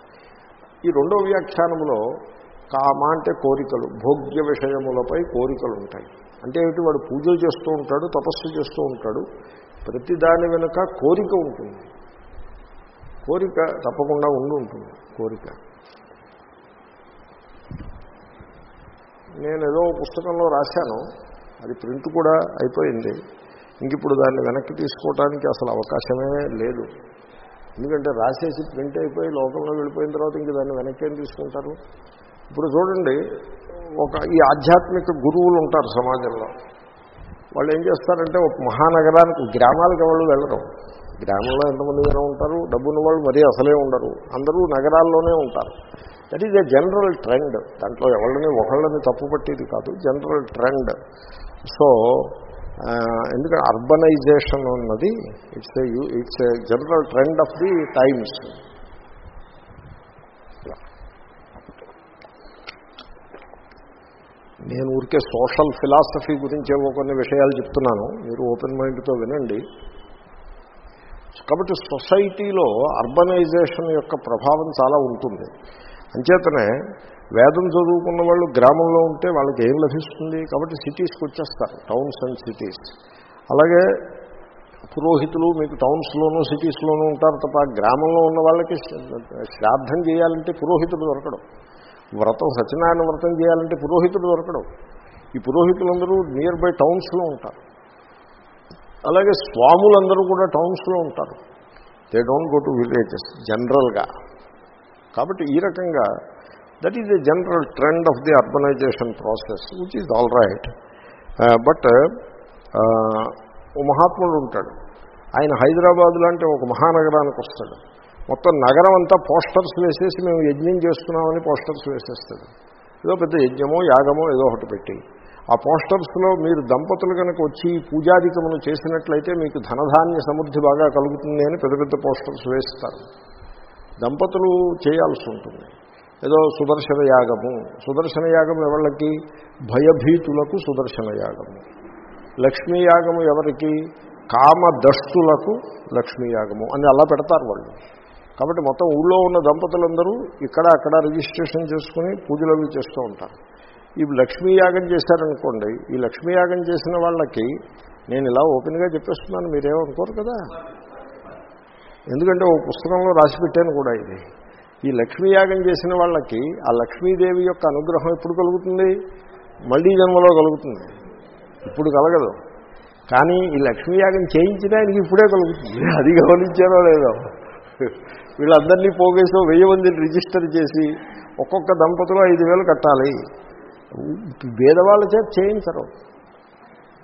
ఈ రెండో వ్యాఖ్యానంలో కామ అంటే కోరికలు భోగ్య విషయములపై కోరికలు ఉంటాయి అంటే ఏమిటి? వాడు పూజలు చేస్తూ ఉంటాడు తపస్సు చేస్తూ ఉంటాడు. ప్రతి దాని వెనుక కోరిక ఉంటుంది. కోరిక తప్పకుండా ఉండి ఉంటుంది కోరిక. నేను ఏదో పుస్తకంలో రాశాను అది ప్రింట్ కూడా అయిపోయింది. ఇంక ఇప్పుడు దాన్ని వెనక్కి తీసుకోవడానికి అసలు అవకాశమే లేదు. ఎందుకంటే రాసేసి ప్రింట్ అయిపోయి లోకంలో వెళ్ళిపోయిన తర్వాత ఇంక దాన్ని వెనక్కి ఏం తీసుకుంటారు? ఇప్పుడు చూడండి ఒక ఈ ఆధ్యాత్మిక గురువులు ఉంటారు సమాజంలో. వాళ్ళు ఏం చేస్తారంటే ఒక మహానగరానికి గ్రామాలకు ఎవరు వెళ్ళరు. గ్రామంలో ఎంతమంది జనం ఉంటారు డబ్బున్న వాళ్ళు మరీ అసలే ఉండరు. అందరూ నగరాల్లోనే ఉంటారు. That is a general trend దాంట్లో ఎవరిని ఒకళ్ళని తప్పుపట్టేది కాదు జనరల్ ట్రెండ్ సో ఎందుకంటే అర్బనైజేషన్ ఉన్నది it's it's a general trend of the times నేను ఊరికే సోషల్ ఫిలాసఫీ గురించి ఏవో కొన్ని విషయాలు చెప్తున్నాను. మీరు ఓపెన్ మైండ్తో వినండి. కాబట్టి సొసైటీలో అర్బనైజేషన్ యొక్క ప్రభావం చాలా ఉంటుంది. అంచేతనే వేదం చదువుకున్న వాళ్ళు గ్రామంలో ఉంటే వాళ్ళకి ఏం లభిస్తుంది? కాబట్టి సిటీస్కి వచ్చేస్తారు టౌన్స్ అండ్ సిటీస్. అలాగే పురోహితులు మీకు టౌన్స్లోనూ సిటీస్లోనూ ఉంటారు తప్ప గ్రామంలో ఉన్న వాళ్ళకి శ్రాద్ధం చేయాలంటే పురోహితులు దొరకడం. వ్రతం సత్యనారాయణ వ్రతం చేయాలంటే పురోహితుడు దొరకడం. ఈ పురోహితులందరూ నియర్ బై టౌన్స్లో ఉంటారు. అలాగే స్వాములందరూ కూడా టౌన్స్లో ఉంటారు. They don't go to villages జనరల్గా కాబట్టి ఈ రకంగా that is a general trend of the urbanisation process which is all right but ఓ మహాత్ముడు ఉంటాడు. ఆయన హైదరాబాద్ లాంటి ఒక మహానగరానికి వస్తాడు. మొత్తం నగరం అంతా పోస్టర్స్ వేసేసి మేము యజ్ఞం చేస్తున్నామని పోస్టర్స్ వేసేస్తాడు ఏదో పెద్ద యజ్ఞమో యాగమో ఏదో ఒకటి పెట్టి. ఆ పోస్టర్స్లో మీరు దంపతులు కనుక వచ్చి ఈ పూజాధికమును చేసినట్లయితే మీకు ధనధాన్య సమృద్ధి బాగా కలుగుతుంది అని పెద్ద పెద్ద పోస్టర్స్ వేస్తారు. దంపతులు చేయాల్సి ఉంటుంది. ఏదో సుదర్శన యాగము. సుదర్శన యాగం ఎవరికి భయభీతులకు సుదర్శన యాగము. లక్ష్మీ యాగము ఎవరికి? కామదస్తులకు లక్ష్మీ యాగము అని అలా పెడతారు వాళ్ళు. కాబట్టి మొత్తం ఊళ్ళో ఉన్న దంపతులందరూ ఇక్కడ అక్కడ రిజిస్ట్రేషన్ చేసుకుని పూజలు అవి చేస్తూ ఉంటారు. ఈ లక్ష్మీ యాగం చేశారనుకోండి ఈ లక్ష్మీ యాగం చేసిన వాళ్ళకి నేను ఇలా ఓపెన్గా చెప్పేస్తున్నాను మీరేమనుకోరు కదా? ఎందుకంటే ఓ పుస్తకంలో రాసి పెట్టాను కూడా ఇది. ఈ లక్ష్మీ యాగం చేసిన వాళ్ళకి ఆ లక్ష్మీదేవి యొక్క అనుగ్రహం ఎప్పుడు కలుగుతుంది? మళ్ళీ జన్మలో కలుగుతుంది. ఇప్పుడు కలగదు. కానీ ఈ లక్ష్మీ యాగం చేయించిన ఆయనకి ఇప్పుడే కలుగుతుంది. అది గమనించారో లేదో? వీళ్ళందరినీ పోగేసో వెయ్యి మందిని రిజిస్టర్ చేసి ఒక్కొక్క దంపతులు ఐదు వేలు కట్టాలి. భేదవాళ్ళ చేత చేయించరు.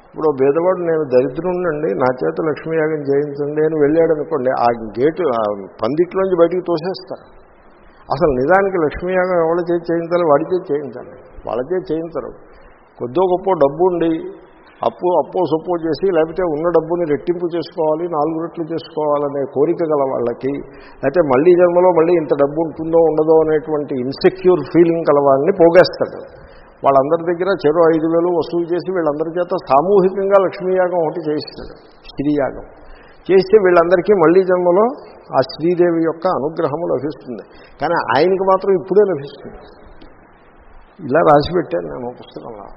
ఇప్పుడు భేదవాడు నేను దరిద్రుండండి నా చేత లక్ష్మీయాగం చేయించండి అని వెళ్ళాడు అనుకోండి ఆ గేటు ఆ పందిట్లోంచి బయటికి తోసేస్తారు. అసలు నిజానికి లక్ష్మీయాగం ఎవరి చేతి చేయించాలి వాడి చేతి చేయించాలి. వాళ్ళ చేతి చేయించరు. కొద్దో గొప్ప డబ్బు ఉండి అప్పు అప్పో సొప్పో చేసి లేకపోతే ఉన్న డబ్బుని రెట్టింపు చేసుకోవాలి నాలుగు రెట్లు చేసుకోవాలనే కోరిక గల వాళ్ళకి అయితే మళ్ళీ జన్మలో మళ్ళీ ఇంత డబ్బు ఉంటుందో ఉండదో అనేటువంటి ఇన్సెక్యూర్ ఫీలింగ్ గల వాళ్ళని పోగేస్తాడు. వాళ్ళందరి దగ్గర చెరో ఐదు వేలు వసూలు చేసి వీళ్ళందరి చేత సామూహికంగా లక్ష్మీయాగం ఒకటి చేయిస్తాడు స్త్రీయాగం చేస్తే వీళ్ళందరికీ మళ్ళీ జన్మలో ఆ శ్రీదేవి యొక్క అనుగ్రహము లభిస్తుంది. కానీ ఆయనకి మాత్రం ఇప్పుడే లభిస్తుంది. ఇలా రాసిపెట్టాను నేను పుస్తకంలో.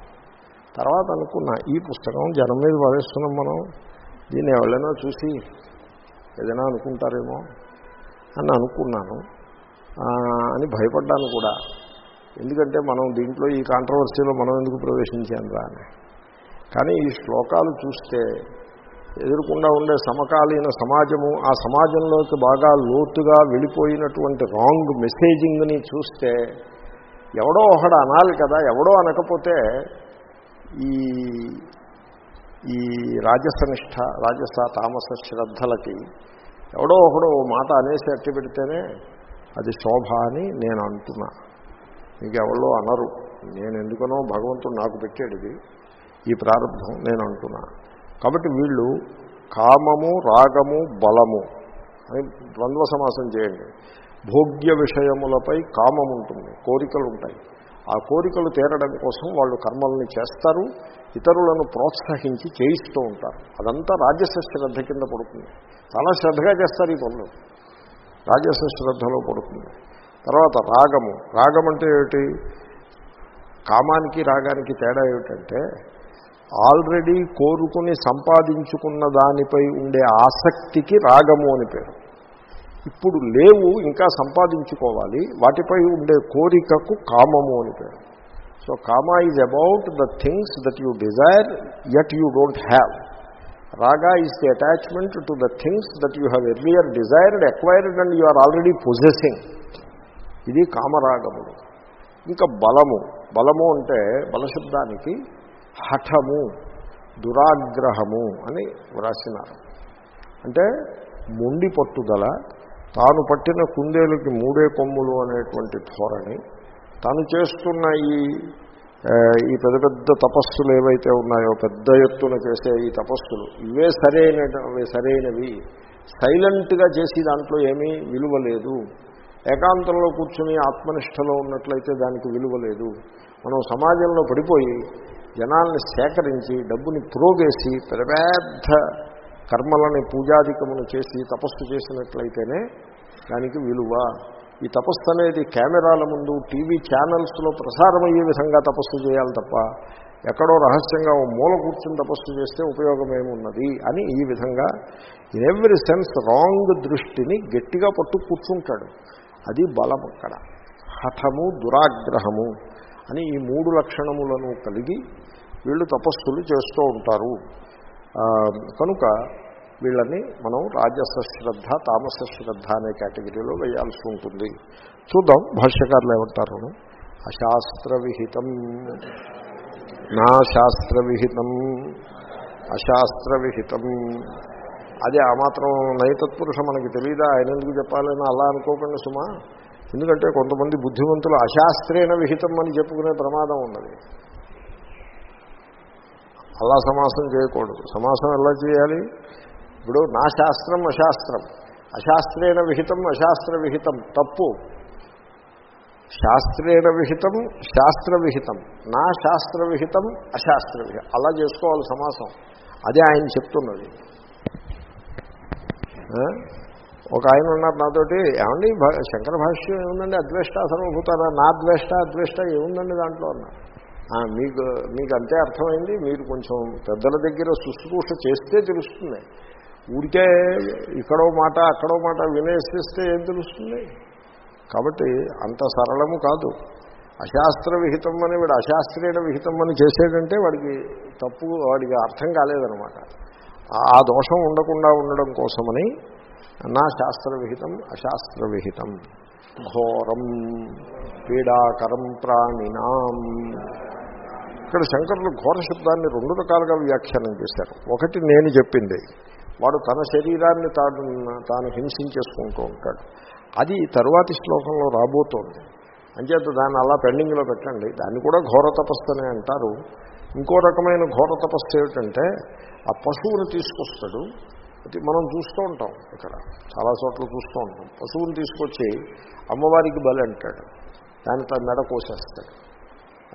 తర్వాత అనుకున్నా ఈ పుస్తకం జనం మీద పడేస్తున్నాం మనం. దీన్ని ఎవరైనా చూసి ఏదైనా అనుకుంటారేమో అని అనుకున్నాను. అని భయపడ్డాను కూడా. ఎందుకంటే మనం దీంట్లో ఈ కాంట్రవర్సీలో మనం ఎందుకు ప్రవేశించాను రా అని. కానీ ఈ శ్లోకాలు చూస్తే ఎదురుకుండా ఉండే సమకాలీన సమాజము ఆ సమాజంలోకి బాగా లోతుగా వెళ్ళిపోయినటువంటి రాంగ్ మెసేజింగ్ని చూస్తే ఎవడో ఒకడు అనాలి కదా ఎవడో అనకపోతే ఈ ఈ రాజసనిష్ట రాజస తామస శ్రద్ధలకి ఎవడో ఒకడు మాట అనేసి అట్టి పెడితేనే అది శోభ అని నేను అంటున్నా. మీకు ఎవరో అనరు. నేను ఎందుకనో భగవంతుడు నాకు పెట్టాడు ఇది. ఈ ప్రారంభం నేను అంటున్నా. కాబట్టి వీళ్ళు కామము రాగము బలము అని ద్వంద్వ సమాసం చేయండి. భోగ్య విషయములపై కామం ఉంటుంది కోరికలు ఉంటాయి ఆ కోరికలు తీరడం కోసం వాళ్ళు కర్మల్ని చేస్తారు ఇతరులను ప్రోత్సహించి చేయిస్తూ ఉంటారు. అదంతా రాజస శ్రద్ధ కింద పడుతుంది. చాలా శ్రద్ధగా చేస్తారు ఈ పనులు. రాజస శ్రద్ధలో పడుతుంది. తర్వాత రాగము. రాగం అంటే ఏమిటి? కామానికి రాగానికి తేడా ఏమిటంటే ఆల్రెడీ కోరుకుని సంపాదించుకున్న దానిపై ఉండే ఆసక్తికి రాగము అని పేరు. ఇప్పుడు లేవు ఇంకా సంపాదించుకోవాలి. వాటిపై ఉండే కోరికకు కామము అని పేరు. So kama is about the things that you desire yet you don't have raga is the attachment to the things that you have earlier desired acquired and you are already possessing ఇది కామరాగములు ఇంకా బలము. బలము అంటే బలశబ్దానికి హఠము దురాగ్రహము అని వ్రాసినారు. అంటే మొండి పట్టుదల తాను పట్టిన కుందేలుకి మూడే కొమ్ములు అనేటువంటి ధోరణి. తాను చేస్తున్న ఈ ఈ పెద్ద పెద్ద తపస్సులు ఏవైతే ఉన్నాయో పెద్ద ఎత్తున చేసే ఈ తపస్సులు ఇవే సరైన సరైనవి. సైలెంట్గా చేసి దాంట్లో ఏమీ విలువ లేదు. ఏకాంతంలో కూర్చుని ఆత్మనిష్టలో ఉన్నట్లయితే దానికి విలువ లేదు. మనం సమాజంలో పడిపోయి జనాల్ని సేకరించి డబ్బుని ప్రోగేసి పెద్ద పెద్ద కర్మలని పూజాధికమును చేసి తపస్సు చేసినట్లయితేనే దానికి విలువ. ఈ తపస్సు అనేది కెమెరాల ముందు టీవీ ఛానల్స్లో ప్రసారమయ్యే విధంగా తపస్సు చేయాలి తప్ప ఎక్కడో రహస్యంగా ఓ మూల కూర్చుని తపస్సు చేస్తే ఉపయోగమేమున్నది అని ఈ విధంగా ఇన్ ఎవ్రీ సెన్స్ రాంగ్ దృష్టిని గట్టిగా పట్టు కూర్చుంటాడు. అది బలం అక్కడ. హఠము దురాగ్రహము అని ఈ మూడు లక్షణములను కలిగి వీళ్ళు తపస్సులు చేస్తూ ఉంటారు. కనుక వీళ్ళని మనం రాజస శ్రద్ధ తామస శ్రద్ధ అనే కేటగిరీలో వేయాల్సి ఉంటుంది. చూద్దాం భాష్యకారులు ఏమంటారు? అశాస్త్ర విహితం నా శాస్త్ర విహితం అశాస్త్ర విహితం అదే ఆ మాత్రం నైతత్పురుషం మనకి తెలియదా ఆయన ఎందుకు చెప్పాలని అలా అనుకోకుండా సుమా. ఎందుకంటే కొంతమంది బుద్ధిమంతులు అశాస్త్రేణ విహితం అని చెప్పుకునే ప్రమాదం ఉన్నది. అలా సమాసం చేయకూడదు. సమాసం ఎలా చేయాలి? ఇప్పుడు నా శాస్త్రం అశాస్త్రం. అశాస్త్రేణ విహితం అశాస్త్ర విహితం. తప్పు. శాస్త్రేణ విహితం శాస్త్ర విహితం. నా శాస్త్ర విహితం అశాస్త్ర విహితం. అలా చేసుకోవాలి సమాసం. అదే ఆయన చెప్తున్నది. ఒక ఆయన ఉన్నారు నాతోటి ఏమండి శంకర భాష్యం ఏముందండి? అద్వేష్ట సర్వభూతారా నా ద్వేష్ట అద్వేష్ట ఏముందండి దాంట్లో? అన్నా మీకు మీకు అంతే అర్థమైంది మీరు కొంచెం పెద్దల దగ్గర శుశ్రూష చేస్తే తెలుస్తుంది. ఊరికే ఇక్కడో మాట అక్కడో మాట వినేసిస్తే ఏం తెలుస్తుంది? కాబట్టి అంత సరళము కాదు. అశాస్త్ర విహితం అని వాడు అశాస్త్రీయ విహితం అని చేసేటంటే వాడికి తప్పు వాడికి అర్థం కాలేదనమాట ఆ దోషం ఉండకుండా ఉండడం కోసమని నా శాస్త్ర విహితం అశాస్త్ర విహితం. ఘోరం పీడాకరం ప్రాణినాం. ఇక్కడ శంకరులు ఘోర శబ్దాన్ని రెండు రకాలుగా వ్యాఖ్యానం చేశారు. ఒకటి నేను చెప్పింది వాడు తన శరీరాన్ని తాను తాను హింసించేసుకుంటూ ఉంటాడు. అది తరువాతి శ్లోకంలో రాబోతోంది. అంచేత దాన్ని అలా పెండింగ్లో పెట్టండి. దాన్ని కూడా ఘోర తపస్సు అని అంటారు. ఇంకో రకమైన ఘోర తపస్సు ఏమిటంటే ఆ పశువుని తీసుకొస్తాడు. అది మనం చూస్తూ ఉంటాం ఇక్కడ. చాలా చోట్ల చూస్తూ ఉంటాం. పశువుని తీసుకొచ్చి అమ్మవారికి బలి అంటాడు. దాని తన మెడ కోసేస్తాడు.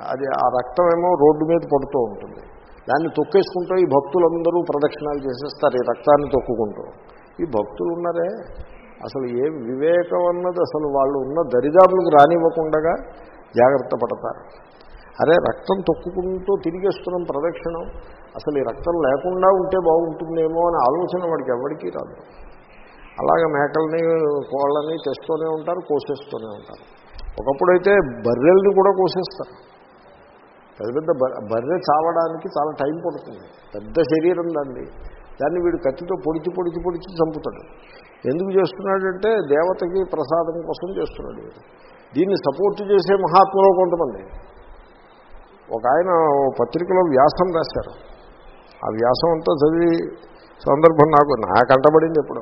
అది ఆ రక్తం ఏమో రోడ్డు మీద పడుతూ ఉంటుంది. దాన్ని తొక్కేసుకుంటూ ఈ భక్తులందరూ ప్రదక్షిణాలు చేసేస్తారు ఈ రక్తాన్ని తొక్కుకుంటూ. ఈ భక్తులు ఉన్నారే? అసలు ఏ వివేకం అన్నది అసలు వాళ్ళు ఉన్న దరిదాపులకు రానివ్వకుండా జాగ్రత్త పడతారు. అరే రక్తం తొక్కుకుంటూ తిరిగేస్తున్నాం ప్రదక్షిణం. అసలు ఈ రక్తం లేకుండా ఉంటే బాగుంటుందేమో అనే ఆలోచన వాడికి ఎవరికీ రాదు. అలాగే మేకల్ని కోళ్ళని తెస్తూనే ఉంటారు కోసేస్తూనే ఉంటారు. ఒకప్పుడైతే బర్రెల్ని కూడా కోసేస్తారు. పెద్ద పెద్ద బర్రె చావడానికి చాలా టైం పడుతుంది. పెద్ద శరీరం దాన్ని. దాన్ని వీడు కత్తితో పొడిచి పొడిచి పొడిచి చంపుతాడు. ఎందుకు చేస్తున్నాడంటే దేవతకి ప్రసాదం కోసం చేస్తున్నాడు దీన్ని సపోర్ట్ చేసే మహాత్ములు కొంతమంది. ఒక ఆయన పత్రికలో వ్యాసం రాశారు. ఆ వ్యాసం అంతా చదివి సందర్భం నాకు నా అంటబడింది ఎప్పుడు.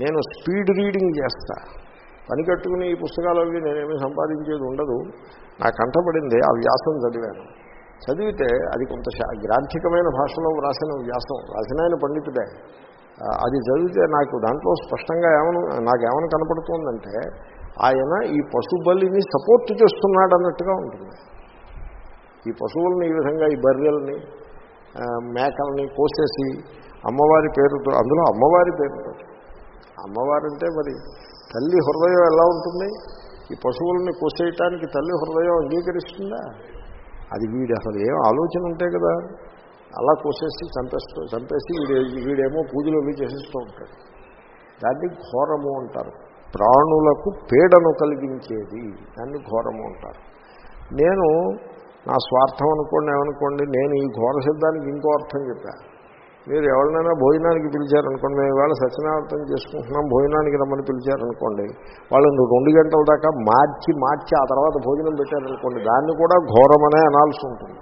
నేను స్పీడ్ రీడింగ్ చేస్తా. పని కట్టుకుని ఈ పుస్తకాలు అవి నేనేమీ సంపాదించేది ఉండదు. నాకు కంటపడింది ఆ వ్యాసం చదివాను. చదివితే అది కొంత గ్రాంథికమైన భాషలో వ్రాసిన వ్యాసం రాసిన ఆయన పండితుడే అది చదివితే నాకు దాంట్లో స్పష్టంగా ఏమను నాకేమని కనపడుతుందంటే ఆయన ఈ పశుబలిని సపోర్ట్ చేస్తున్నాడు అన్నట్టుగా ఉంటుంది. ఈ పశువుల్ని ఈ విధంగా ఈ బర్రెల్ని మేకల్ని కోసేసి అమ్మవారి పేరుతో అందులో అమ్మవారి పేరుతో. అమ్మవారంటే మరి తల్లి హృదయం ఎలా ఉంటుంది? ఈ పశువుల్ని కోసేయటానికి తల్లి హృదయం అంగీకరిస్తుందా? అది వీడు అసలు ఏం ఆలోచన ఉంటే కదా అలా కోసేసి చంపేస్తూ చంపేసి వీడే వీడేమో పూజలు అవి చేసేస్తూ ఉంటాడు. దాన్ని ఘోరము అంటారు. ప్రాణులకు పీడను కలిగించేది. దాన్ని ఘోరము అంటారు. నేను నా స్వార్థం అనుకోండి ఏమనుకోండి నేను ఈ ఘోర సిద్ధానికి ఇంకో అర్థం చెప్పాను మీరు ఎవరినైనా భోజనానికి పిలిచారనుకోండి మేము ఇవాళ సత్యనారాయణ చేసుకుంటున్నాం భోజనానికి రమ్మని పిలిచారనుకోండి వాళ్ళని రెండు గంటల దాకా మార్చి మార్చి ఆ తర్వాత భోజనం పెట్టారనుకోండి దాన్ని కూడా ఘోరమనే అనాల్సి ఉంటుంది.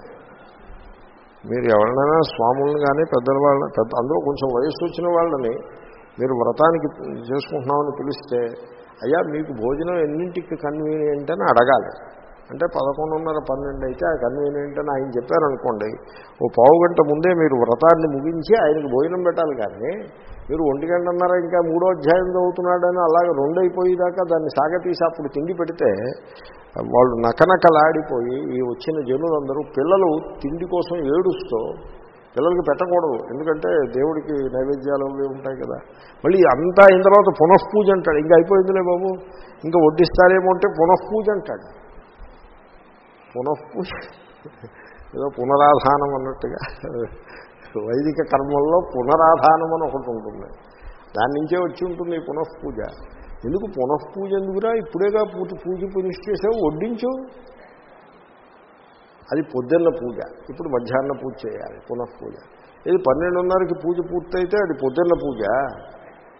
మీరు ఎవరినైనా స్వాములను కానీ పెద్దల వాళ్ళని పెద్ద అందులో కొంచెం వయసు వచ్చిన వాళ్ళని మీరు వ్రతానికి చేసుకుంటున్నామని పిలిస్తే అయ్యా మీకు భోజనం ఎన్నింటికి కన్వీనియంట్ అని అడగాలి. అంటే పదకొండున్నర పన్నెండు అయితే ఆ కన్వీనియంట్ అని ఆయన చెప్పారనుకోండి ఓ పావు గంట ముందే మీరు వ్రతాన్ని ముగించి ఆయనకు భోజనం పెట్టాలి కానీ మీరు ఒంటి గంటన్నర ఇంకా మూడో అధ్యాయం చదువుతున్నాడని అలాగే రెండు అయిపోయేదాకా దాన్ని సాగతీసి అప్పుడు తిండి పెడితే వాళ్ళు నకనకలాడిపోయి ఈ వచ్చిన జనులందరూ పిల్లలు తిండి కోసం ఏడుస్తూ పిల్లలకి పెట్టకూడదు ఎందుకంటే దేవుడికి నైవేద్యాలు అవి ఉంటాయి కదా. మళ్ళీ అంతా అయిన తర్వాత పునఃపూజ అంటాడు. ఇంకా అయిపోయిందిలే బాబు ఇంకా వడ్డిస్తారేమో అంటే పునఃపూజ అంటాడు. పునఃపూజ ఏదో పునరాధానం అన్నట్టుగా. వైదిక కర్మల్లో పునరాధానం అని ఒకటి ఉంటుంది. దాని నుంచే వచ్చి ఉంటుంది పునఃపూజ. ఎందుకు పునఃపూజ ఎందుకురా? ఇప్పుడేగా పూజ పూజ ఫినిష్ చేసావు వడ్డించు. అది పొద్దున్న పూజ. ఇప్పుడు మధ్యాహ్న పూజ చేయాలి పునఃపూజ. ఇది పన్నెండున్నరకి పూజ పూర్తయితే అది పొద్దున్న పూజ.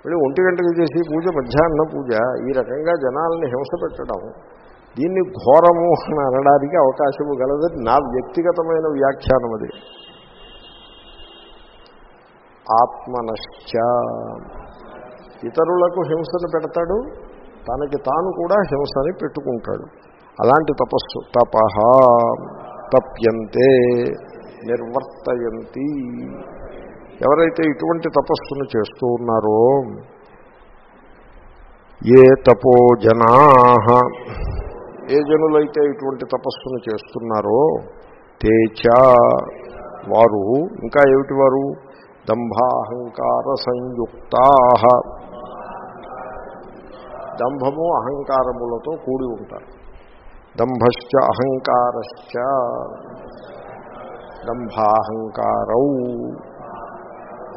మళ్ళీ ఒంటి గంటకి చేసి పూజ మధ్యాహ్న పూజ. ఈ రకంగా జనాలని హింస పెట్టడం దీన్ని ఘోరము అని అనడానికి అవకాశము గలదని నా వ్యక్తిగతమైన వ్యాఖ్యానం అది. ఆత్మనశ్చ. ఇతరులకు హింసను పెడతాడు. తనకి తాను కూడా హింసని పెట్టుకుంటాడు. అలాంటి తపస్సు. తపహ తప్యంతే నిర్వర్తయంతి. ఎవరైతే ఇటువంటి తపస్సును చేస్తూ ఉన్నారో ఏ తపో జనా ఏ జనులైతే ఇటువంటి తపస్సును చేస్తున్నారో తేచ వారు ఇంకా ఏమిటి వారు? దంభాహంకార సంయుక్తా. దంభము అహంకారములతో కూడి ఉంటారు. దంభశ్చ అహంకారశ్చ దంభాహంకారౌ.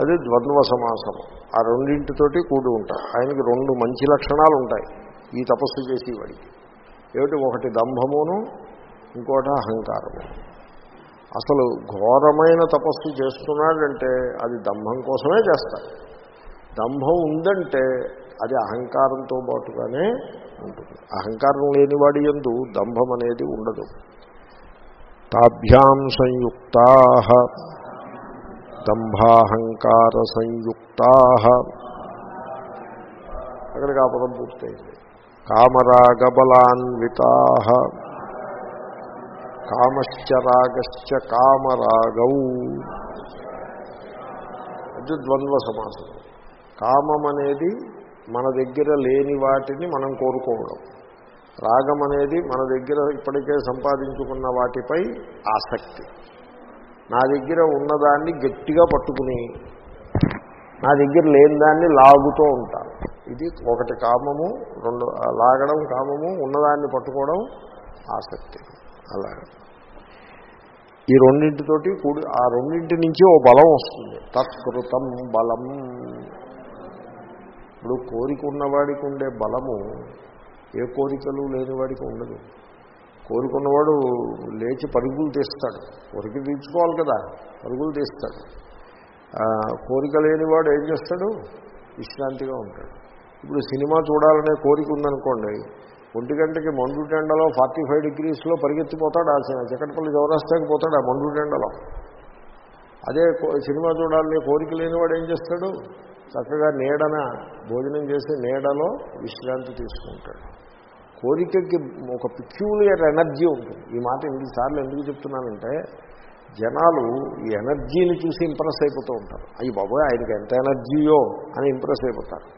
అది ద్వంద్వ సమాసము. ఆ రెండింటితోటి కూడి ఉంటారు. ఆయనకి రెండు మంచి లక్షణాలు ఉంటాయి ఈ తపస్సు చేసేవాడికి. ఏమిటి? ఒకటి దంభమును ఇంకోటి అహంకారము. అసలు ఘోరమైన తపస్సు చేస్తున్నాడంటే అది దంభం కోసమే చేస్తాడు. దంభం ఉందంటే అది అహంకారంతో పాటుగానే ఉంటుంది. అహంకారం లేనివాడి ఎందు దంభం అనేది ఉండదు. తాభ్యాం సంయుక్తా దంభాహంకార సంయుక్తా. అక్కడికి ఆ పదం పూర్తయింది. కామరాగబలాన్వితా. కామశ్చరాగశ్చ కామరాగౌ. అది ద్వంద్వ సమాసం. కామం అనేది మన దగ్గర లేని వాటిని మనం కోరుకోవడం. రాగం అనేది మన దగ్గర ఇప్పటికే సంపాదించుకున్న వాటిపై ఆసక్తి. నా దగ్గర ఉన్నదాన్ని గట్టిగా పట్టుకుని నా దగ్గర లేని దాన్ని లాగుతూ ఉంటాను ఇది ఒకటి కామము రెండు లాగడం కామము ఉన్నదాన్ని పట్టుకోవడం ఆసక్తి. అలాగే. ఈ రెండింటితోటి కూడి ఆ రెండింటి నుంచి ఓ బలం వస్తుంది. తత్కృతం బలం. ఇప్పుడు కోరిక ఉన్నవాడికి ఉండే బలము ఏ కోరికలు లేనివాడికి ఉండదు. కోరుకున్నవాడు లేచి పరుగులు తీస్తాడు. కోరిక తీర్చుకోవాలి కదా పరుగులు తీస్తాడు. కోరిక లేనివాడు ఏం చేస్తాడు? విశ్రాంతిగా ఉంటాడు. ఇప్పుడు సినిమా చూడాలనే కోరిక ఉందనుకోండి ఒంటి గంటకి మండు టెండలో ఫార్టీ ఫైవ్ డిగ్రీస్లో పరిగెత్తిపోతాడు ఆ సినిమా. చక్కటిపల్లి చౌరాస్తాకి పోతాడు ఆ మండు టెండలో. అదే సినిమా చూడాలనే కోరిక లేనివాడు ఏం చేస్తాడు? చక్కగా నీడన భోజనం చేసి నీడలో విశ్రాంతి తీసుకుంటాడు. కోరికకి ఒక పిక్యూలియర్ ఎనర్జీ ఉంటుంది. ఈ మాట ఎన్నిసార్లు ఎందుకు చెప్తున్నానంటే జనాలు ఈ ఎనర్జీని చూసి ఇంప్రెస్ అయిపోతూ ఉంటారు. అయ్యి బాబోయ్ ఆయనకి ఎంత ఎనర్జీయో అని ఇంప్రెస్ అయిపోతారు.